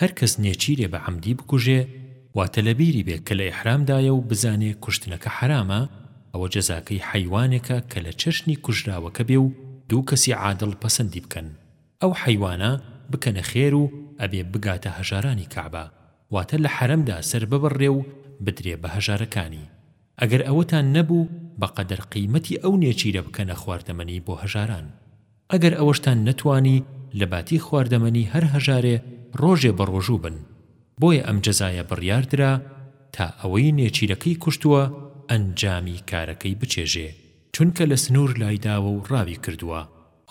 هەر کەس نێچیرێ بە عەمدی بکوژێ واتە لە بیری بێ کە لە ئیحرام دایە و بزانێ کوشتنەکە حەرامە ئەوە جەزاکەی حەیوانێکە کە لە چەشنی کوژراوەکە بێ و دوو کەسی عادڵ پەسەندی بکەن ئەو حەیوانە بکەنە خێر و ئەبێ بگاتە هەژارانی کەعبە واتە لە حەرەمدا سەر ببڕرێ و بدرێ بە هەژارەکانی ئەگەر ئەوەتان نەبوو بەقەدەر قیمەتی ئەو نێچیرە بکەنە خواردەمەنی بۆ هەژاران. ئەگەر ئەوەشتان نەتوانی لەباتی خواردەمەنی هەر هەژارێ ڕۆژێ بەڕۆژوو بن بۆیە ئەم جەزایە بڕیار درا تا ئەوەی نێچیرەکەی کوشتووە ئەنجامی کارەکەی بچێژێ چونکە لە سنوور لایداوە و ڕاوی کردووە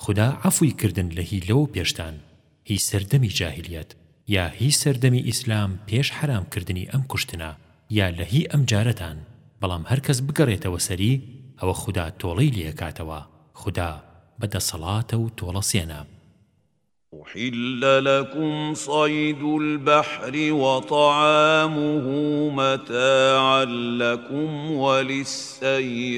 خودا عەفوی کردن لە هی لەوە پێشتان هی سەردەمی جاهیلیەت یا هی سەردەمی ئیسلام پێش حەرام کردنی ئەم کوشتنە یا لە هی ئەم جارەتان بەڵام هەر کەس بگەڕێتەوە سەری ئەوە خودا تۆڵەی لێ ئەکاتەوە خودا بە دەسەڵاتە و تۆڵە سێنە. أحل لكم صيد البحر وطعامه متاعا لكم وللسيارة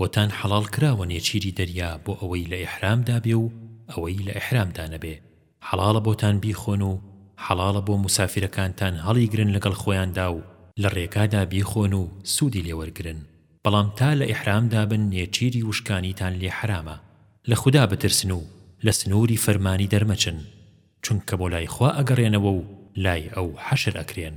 بۆتان حەڵاڵ کراوە نێچیری دەریا بۆ ئەوەی لە ئیحرام دا بێ و ئەوەی لە ئیحرام دا نەبێ حەڵاڵە بۆتان بیخۆن و حەڵاڵە بۆ موسافیرەکانتان هەڵیگرن لەگەڵ خۆیان دا و لە ڕێگادا بیخۆن و سوودی لێ وەرگرن بەڵام تا لە ئیحرام دا بن نێچیری وشکانیتان لێ حەرامە لە خودا بترسن و لە سنووری فەرمانی دەرمەچن چونکە بۆ لای خوا ئەگەڕێنەوە و لای ئەو حەشر ئەکرێن.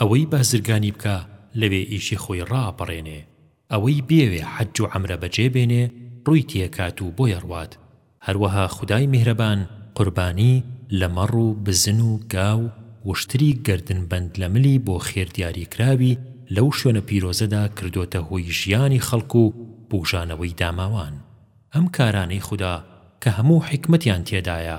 ئەوەی بازرگانی بکا لەوێ ئیشی خۆی ڕائەپەڕێنێ، ئەوەی بیەوێ حەج و عەمرە بەجێ بێنێ ڕووی تێکات و بۆی ئەڕوات، هەروەها خودای میهرەبان قوربانی لە مەڕ و بزن و گاو وشتری گەردن بەند لە ملی بۆ خێر دیاری کراوی لەو شوێنە پیرۆزەدا کردۆتە هۆی ژیانی خەڵک و بووژانەوەی داماوان ئەم کارانەی خودا کە هەموو حیکمەتیان تێدایە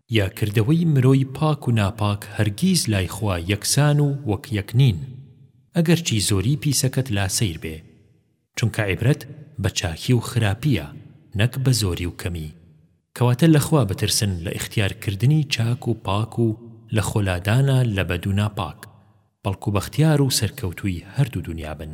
یا کردەوەی مرۆی پاک و ناپاک هەرگیز لای خوا یەکسان و وەک یەک نین ئەگەرچی زۆری پیسەکەت لا سەیر بێ چونکە عیبرەت بە چاکی و خراپیە نەک بە زۆری و کەمی کەواتە لە خوا بترسن لە ئیختیار کردنی چاک و پاک و لە خۆلادانە لە بەد و ناپاک بەڵکو بەختیار و سەرکەوتووی هەردوو دونیا بن.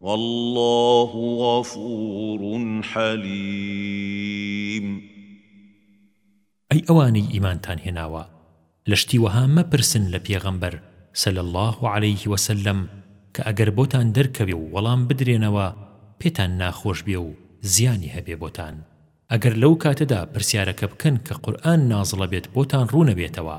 واللە غفور حلیم ئەی ئەوانەی ئیمانتان هێناوە لە شتی وەها مەپرسن لە پێغەمبەر صلی اللە علیه وسلم کە ئەگەر بۆتان دەرکەوێ و وەڵام بدرێنەوە پێتان ناخۆش بێ و زیانی هەبێ بۆتان ئەگەر لەو کاتەدا پرسیارەکە بکەن کە قورئان نازڵەبێت بۆتان ڕوونەبێتەوە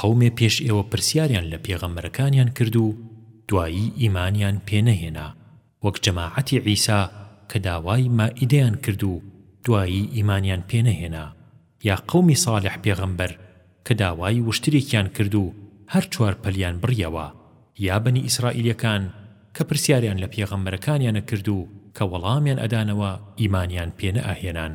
قەومێ پێش ئێوە پرسیاریان لە پێغەمبەرەکانیان کرد و دوایی ئیمانیان پێ نەهێنا وەک جەماعەتی عیسا کە داوای مائیدەیان کرد و دوایی ئیمانیان پێ نەهێنا یا قەومی صالح پێغەمبەر کە داوای وشترێکیان کرد و هەر چوار پەلیان بڕیەوە یا بەنی ئیسرائیلەکان کە پرسیاریان لە پێغەمبەرەکانیان ئەکرد و کە وەڵامیان ئەدانەوە ئیمانیان پێ نەئەهێنان.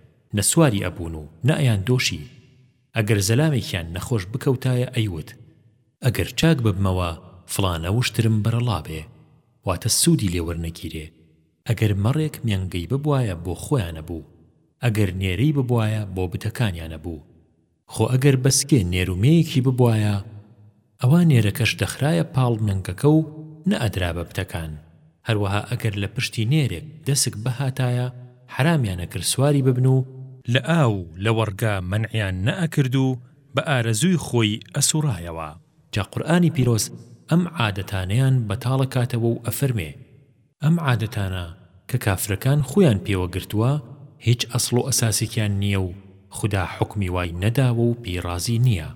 نە سواری ئەبوون و نە ئەیاندۆشی، ئەگەر زەلامێکیان نەخۆش بکەوتایە ئەیوت، ئەگەر چاک ببمەوە فڵانە وشترم بەرەڵا بێ، واتە سوودی لێ وەرنەگیرێ، ئەگەر مەڕێک مێنگەی ببوایە بۆ خۆیان ئەبوو، ئەگەر نێرەی ببوایە بۆ بتەکانیان ئەبوو. خۆ ئەگەر بەسکێ نێر و مێیەکی ببوایە، ئەوا نێرەکەش دەخرایە پاڵ نەنکەکە و نەئەدرا بە بتەکان، هەروەها ئەگەر لە پشتی نێرێک دەسک بهاتایە، حەرامیان ئەکرد سواری ببن و، لە ئاو و لەوەڕگا مەنعیان نەئەکرد و بە ئارەزووی خۆی ئەسوڕایەوە. جا قورئانی پیرۆز ئەم عادەتانەیان بەتاڵ ئەکاتەوە و ئەفەرموێ. ئەم عادەتانە کە کافرەکان خوویان پێوە گرتووە هیچ ئەسڵ و ئەساسێکیان نییە و خودا حوکمی وای نەداوە و پێی ڕازی نییە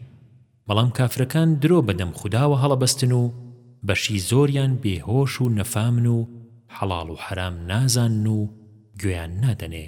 بەڵام کافرەکان درۆ بە دەم خوداوە هەڵەبەستن و بەشی زۆریان بێ هۆش و نەفامن و حەڵاڵ و حەرام نازانن و گوێیان نادەنێ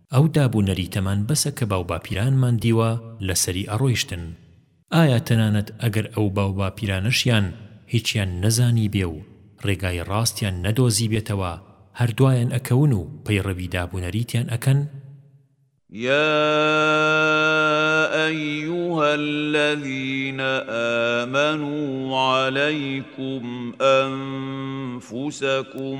ئەو داب و نەریتەمان بەسە کە باوباپیرانمان دیوە لەسەری ئەڕۆیشتن، ئایا تەنانەت ئەگەر ئەو باوباپیرانەشیان هیچیان نەزانیبێ و ڕێگای ڕاستیان نەدۆزیبێتەوە هەر دوایان ئەکەون و پەیڕەوی داب و نەریتیان ئەکەن؟ یا ایها الذین آمنوا علیکم انفسکم.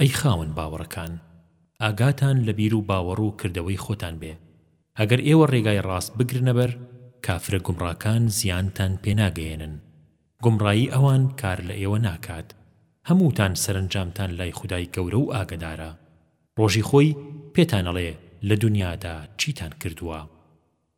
ئەی خاوەن باوەڕەکان، ئاگاتان لە بیر و باوەڕ و کردەوەی خۆتان بێ، ئەگەر ئێوە ڕێگای ڕاست بگرنە بەر، کافرە گومڕاکان زیانتان پێ ناگەیەنن، گومڕایی ئەوان کار لە ئێوە ناکات، هەمووتان سەرەنجامتان لای خودای گەورە و ئاگەدارە، ڕۆژی خۆی پێتان ئەڵێ لە دونیادا چیتان کردووە.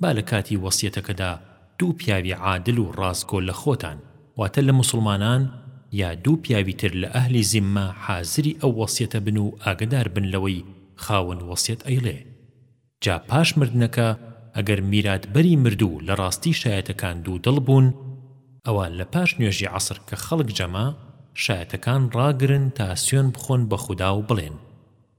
با لە کاتی وەسیەتەکەدا دوو پیاوی عادل و ڕاستگۆ لە خۆتان، واتە لە موسڵمانان، یا دوو پیاوی تر لە ئەهلی زیممە حازری ئەو وەسیەتە بن و ئاگەدار بن لەوەی خاوەن وەسیەت ئەیڵێ. جا پاش مردنەکە ئەگەر میراتبەری مردوو لە ڕاستی شایەتەکان دوو دڵ بوون، ئەوا لە پاش نوێژی عەسر کە خەڵک جەمە، شایەتەکان ڕاگرن تا سوێن بخۆن بە خودا و بڵێن،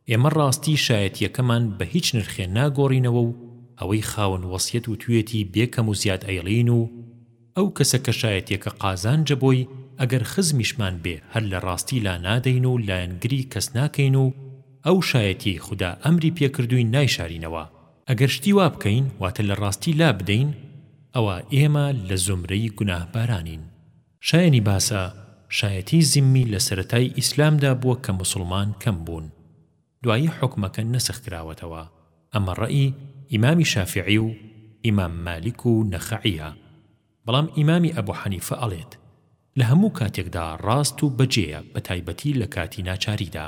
ئێمە ڕاستی شایەتییەکەمان بە هیچ نرخێ ناگۆڕینەوە و ئەوەی خاوەن وەسیەت وتویەتی بێ کەم و زیاد ئەیڵێین و ئەو کەسە کە شایەتییەکە قازانجە بۆی ئەگەر خزمیشمان بێ هەر لە ڕاستی لا نادەین و لایەنگری کەس ناکەین و ئەو شایەتییەی خودا ئەمری پێ کردووین نایشارینەوە. ئەگەر شتی وا بکەین واتە لە ڕاستی لا بدەین ئەوا ئێمە لە زومرەی گوناهبارانین. شایەنی باسە شایەتی زیمی لە سەرەتای ئیسلامدا بووە کە موسڵمان کەم بوون دوایی حوکمەکە نەسخ کراوەتەوە ئەمە ڕەئی ئیمامی شافیعی و ئیمام مالیک و نەخەعیە بەڵام ئیمامی ئەبو حەنیفە ئەڵێت لە هەموو کاتێکدا ڕاست و بەجێیە بەتایبەتی لە کاتی ناچاریدا.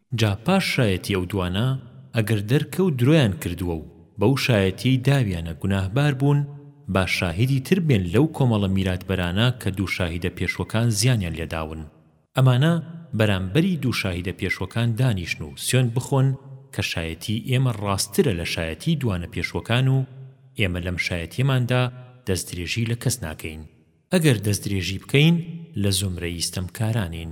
جا پاش شایەتی ئەو دوانە ئەگەر دەرکەوت درۆیان کردووە و بەو شایەتیەی داویانە گوناهبار بوون با شاهیدی تر بێن لەو کۆمەڵە میراتبەرانە کە دوو شاهیدە پێشوەکان زیانیان لێداون ئەمانە بەرامبەری دوو شاهیدە پێشوەکان دانیشن و سوێند بخۆن کە شایەتی ئێمە ڕاستترە لە شایەتی دوانە پێشوەکان و ئێمە لەم شایەتیەماندا دەستدرێژی لە کەس ناکەین ئەگەر دەستدرێژی بکەین لە زومرەی ستەمکارانین.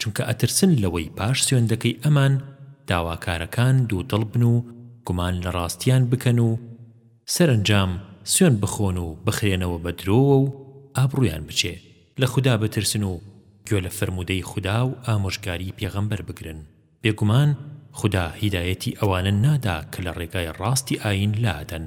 چونکە ئەترسن لەوەی پاش سوێندەکەی ئەمان داواکارەکان دوودڵ بن و گومان لە ڕاستیان بکەن و سەرەنجام سوێند بخۆن و بخرێنەوە بە درۆوە و ئابڕوویان بچێ، لە خودا بترسن و گوێ لە فەرموودەی خودا و ئامۆژگاریی پێغەمبەر بگرن، بێگومان خودا هیدایەتی ئەوانە نادا کە لە ڕێگای ڕاستی ئایین لادەن.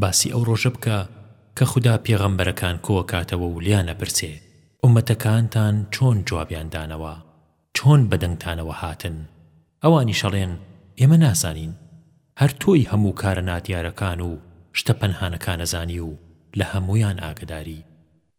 باسی ئەو ڕۆژە بکە کە خودا پێغەمبەرەکان کۆئەکاتەوە و لێیان ئەپرسێ، ئوممەتەکانتان چۆن جوابیان دانەوە؟ چۆن بە دەنگتانەوە هاتن؟ ئەوانیش ئەڵێن، ئێمە نازانین. هەر تۆی هەموو کارە نادیارەکان و شتە پەنهانەکان ئەزانی و لە هەموویان ئاگەداری.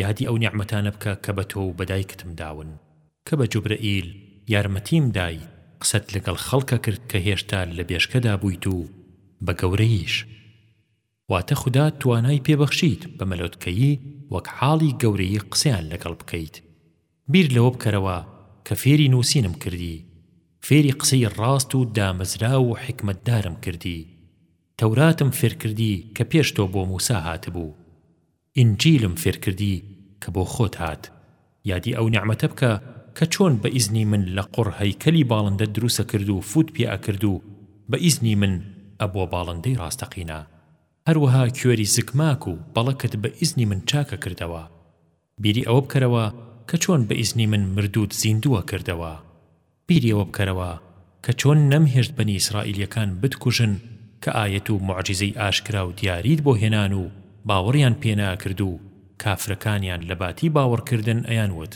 یادی ئەو نیعمەتانە بکە کە بە تۆ و بە دایکتم داون کە بە جوبرەئیل یارمەتیم دای قسەت لەگەڵ خەڵکە کرد کە هێشتا لە بێشکەدا بوویت و بە گەورەییش واتە خودا توانای پێ بەخشیت بە مەلۆتکەیی وەک حاڵی گەورەیی قسەیان لەگەڵ بکەیت بیر لەوە بکەرەوە کە فێری نووسینم کردی فێری قسەی ڕاست و دامەزراو و حیکمەتدارم کردی تەوراتم فێرکردی کە پێش تۆ بۆ موسا هاتبوو ئینجیلم فێرکردی کە بۆ خۆت هات یادی ئەو نیعمەتە بکە کە چۆن بە ئیزنی من لە قوڕ هەیکەلی باڵندەت دروسەکرد و فووت پێ ئەکرد و بە ئیزنی من ئەبووە باڵندەی ڕاستەقینە هەروەها کێری زکماک و بەڵەکت بە ئیزنی من چاکەکردەوە بیری ئەوە بکەرەوە کە چۆن بە ئیزنی من مردووت زیندووە کردەوە بیری ئەوە بکەرەوە کە چۆن نەمهێشت بەنی ئیسرائیلیەکان بتکوژن کە ئایەت و موعجیزەی ئاشکرا و دیاریت بۆ هێنان و باوەڕیان پێ نەئەکرد و کافرەکانیان لە باتی باوەڕکردن ئەیان وت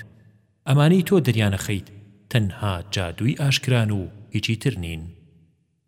ئەمانەی تۆ دەریانەخەیت تەنها جادووی ئاشکران و هیچی تر نین.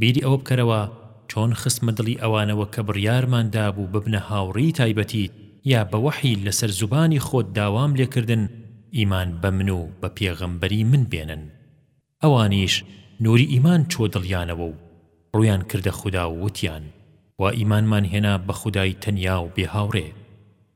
بیری ئەوە بکەرەوە چۆن خستمە دڵی ئەوانەوە کە بڕیارمان دابوو ببنە هاوڕێی تایبەتیت یا بە وەحی لەسەر زوبانی خۆت داوام لێکردن ئیمان بە من و بە پێغەمبەری من بێنن ئەوانیش نوری ئیمان چووە دڵیانەوە و ڕوویان کردە خودا و وتیان وا ئیمانمان هێنا بە خودای تەنیا و بێ هاوڕێ.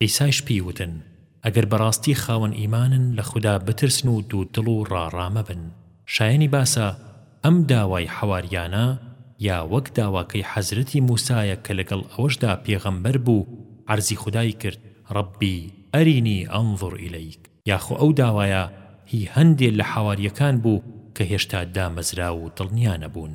عیسایش پێی وتن، ئەگەر بەڕاستی خاوەن ئیمانن لە خودا بترسن و دوو دڵ و ڕاڕا مەبن. شایەنی باسە ئەم داوای حەواریانە یا وەک داواکەی حەزرەتی موسایە کە لەگەڵ ئەوەشدا پێغەمبەر بوو عەرزی خودای کرد، ڕەبی ئەرینی ئەنزور ئیلەیک. یاخۆ ئەو داوایە هی هەندێ لە حەواریەکان بوو کە هێشتا دامەزراو و دڵنیا نەبوون.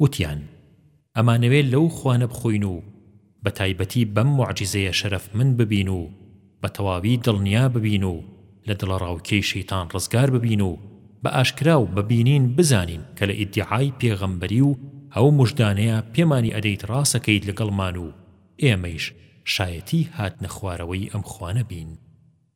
وتیان، ئەمانەوێ لەو خوانە بخۆین و بە تایبەتی بەم موعجیزەیە شەرەفمەند ببین و بە تەواوی دڵنیا ببین و لە دڵەڕاوکێی شەیتان ڕزگار ببین و بە ئاشکرا و بە بینین بزانین کە لە ئیدیعای پێغەمبەری و ئەو موژدانەیە پێمانی ئەدەیت ڕاسەکەیت لەگەڵمان و ئێمەیش شایەتی هاتنەخوارەوەی ئەم خوانە بین.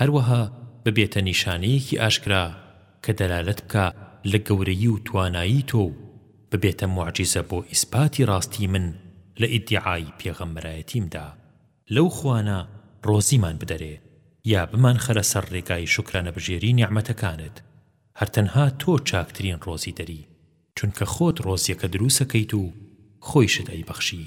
هەروەها ببێتە نیشانەیەکی ئاشکرا کە دەلالەت بکا لە گەورەیی و توانایی تۆ و ببێتە موعجیزە بۆ ئیسپاتی ڕاستی من لە ئیدیعای پێغەمبەرایەتیمدا لەو خوانە ڕۆزیمان بدەرێ یا بمانخەرە سەر ڕێگای شوکرانەبژێری نیعمەتەکانت هەر تەنها تۆ چاکترین ڕۆزیدەری چونکە خۆت ڕۆزیەکە دروسەکەیت و خۆیشت ئەیبەخشی.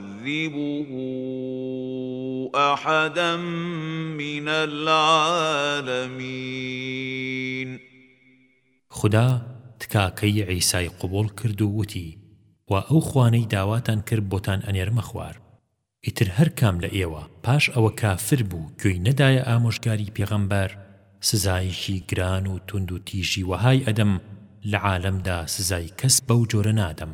نعذبه احدا من العالمین خودا تکاکەی عیسای قبوڵ کرد و وتی وا ئەو خوانەی داواتان کرد بۆتان ئەنێرمە خوار ئیتر هەر کام لە ئێوە پاش ئەوە کافر بوو گوێی نەدایە ئامۆژگاری پێغەمبەر سزایەکی گران و توند و تیژی وەهای ئەدەم لە عالەمدا سزای کەس بەو جۆرە نادەم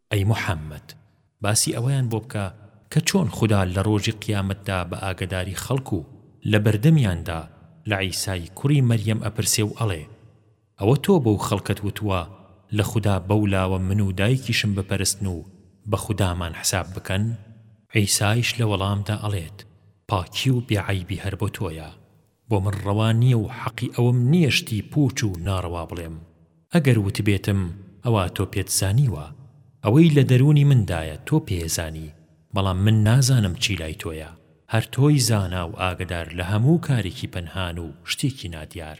ئەی محەمەد باسی ئەوەیان بۆ بکە کە چۆن خودا لە ڕۆژی قیامەتدا بە ئاگەداری خەڵک و لە بەردەمیاندا لە عیسای کوڕی مەریەم ئەپرسێ و ئەڵێ ئەوە تۆ بەو خەڵکەت وتووە لە خودا بەو لاوە من و دایکیشم بپەرستن و بە خودامان حساب بکەن؟ عیسایش لە وەڵامدا ئەڵێت پاکی و بێ عەیبی هەر بۆ تۆیە بۆ من ڕەوا نییە و حەقی ئەوەم نییە شتی پووچ و ناڕەوا بڵێم، ئەگەر وتبێتم ئەوا تۆ پێت زانیوە، ئەوەی لە دەروونی مندایە تۆ پێیزانی، بەڵام من نازانم چی لای تۆیە، هەر تۆی زانا و ئاگەدار لە هەموو کارێکی پەنهان و شتێکی نادیار.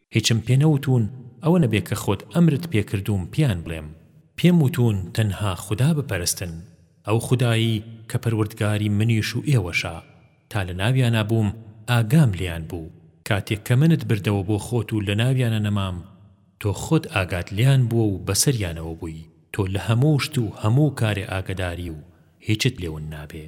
هیچم پێ نەوتوون ئەوە نەبێ کە خۆت ئەمرت پێ کردووم پێیان بڵێم، پێم وتوون تەنها خودا بپەرستن، ئەو خودایەی کە پەروەردگاری منیش و ئێوەشە، تا لە ناویانا بووم ئاگام لێیان بوو، کاتێک کە منت بردەوە بۆ خۆت و لە ناویانا نەمام، تۆ خۆت ئاگات لێیان بووە و بەسەریانەوە بووی، تۆ لە هەموو شت و هەموو کارێ ئاگەداری و هیچت لێ ون نابێ.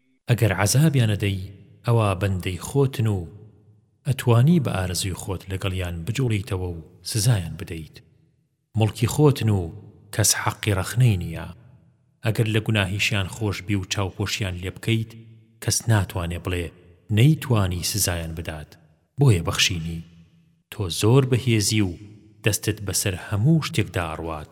ئەگەر عەزابیان ئەدەی ئەوا بەندەی خۆتن و ئەتوانی بە ئارەزووی خۆت لەگەڵیان بجوڵیتەوە و سزایان بدەیت موڵکی خۆتن و کەس حەقی ڕەخنەی نییە ئەگەر لە گوناهیشیان خۆش بی و چاوپۆشیان لێ بکەیت کەس ناتوانێ بڵێ نەیتوانی سزایان بدات بۆیە بەخشینی تۆ زۆر بەهێزی و دەستت بەسەر هەموو شتێکدا ئەڕوات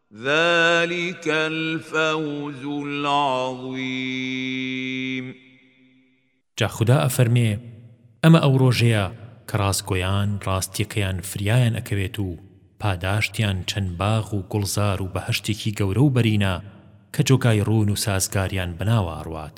ذلک الفوز العظیم جا خودا ئەفەرمێ، ئەمە ئەو ڕۆژەیە کە ڕاستگۆیان ڕاستییەکەیان فریایان ئەکەوێت و پاداشتیان چەند باغ و گوڵزار و بەهەشتێکی گەورە و بەرینە کە جۆگای ڕوون و سازگاریان بەناوە ئەڕوات.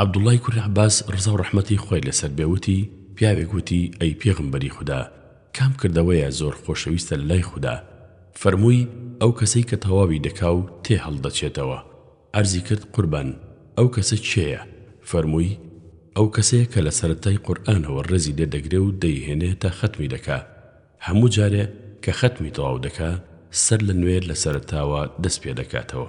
عەبدوڵڵای کوڕی عەباس ڕزا و ڕەحمەتی خوای لەسەر بێ وتی، پیاوێک وتی، ئەی پێغەمبەری خودا، کام کردەوەیە زۆر خۆشەویستە لە لای خودا؟ فەرمووی، ئەو کەسەی کە تەواوی دەکا و تێ هەڵدەچێتەوە. عەرزی کرد، قوربان، ئەو کەسە کێیە؟ فەرمووی، ئەو کەسەیە کە لە سەرەتای قورئانەوە ڕێزی لێ دەگرێ و دەیهێنێ تا خەتمی دەکا. هەموو جارێ کە خەتمی تەواو دەکا، سەر لە نوێ لە سەرەتاوە دەست پێ دەکاتەوە.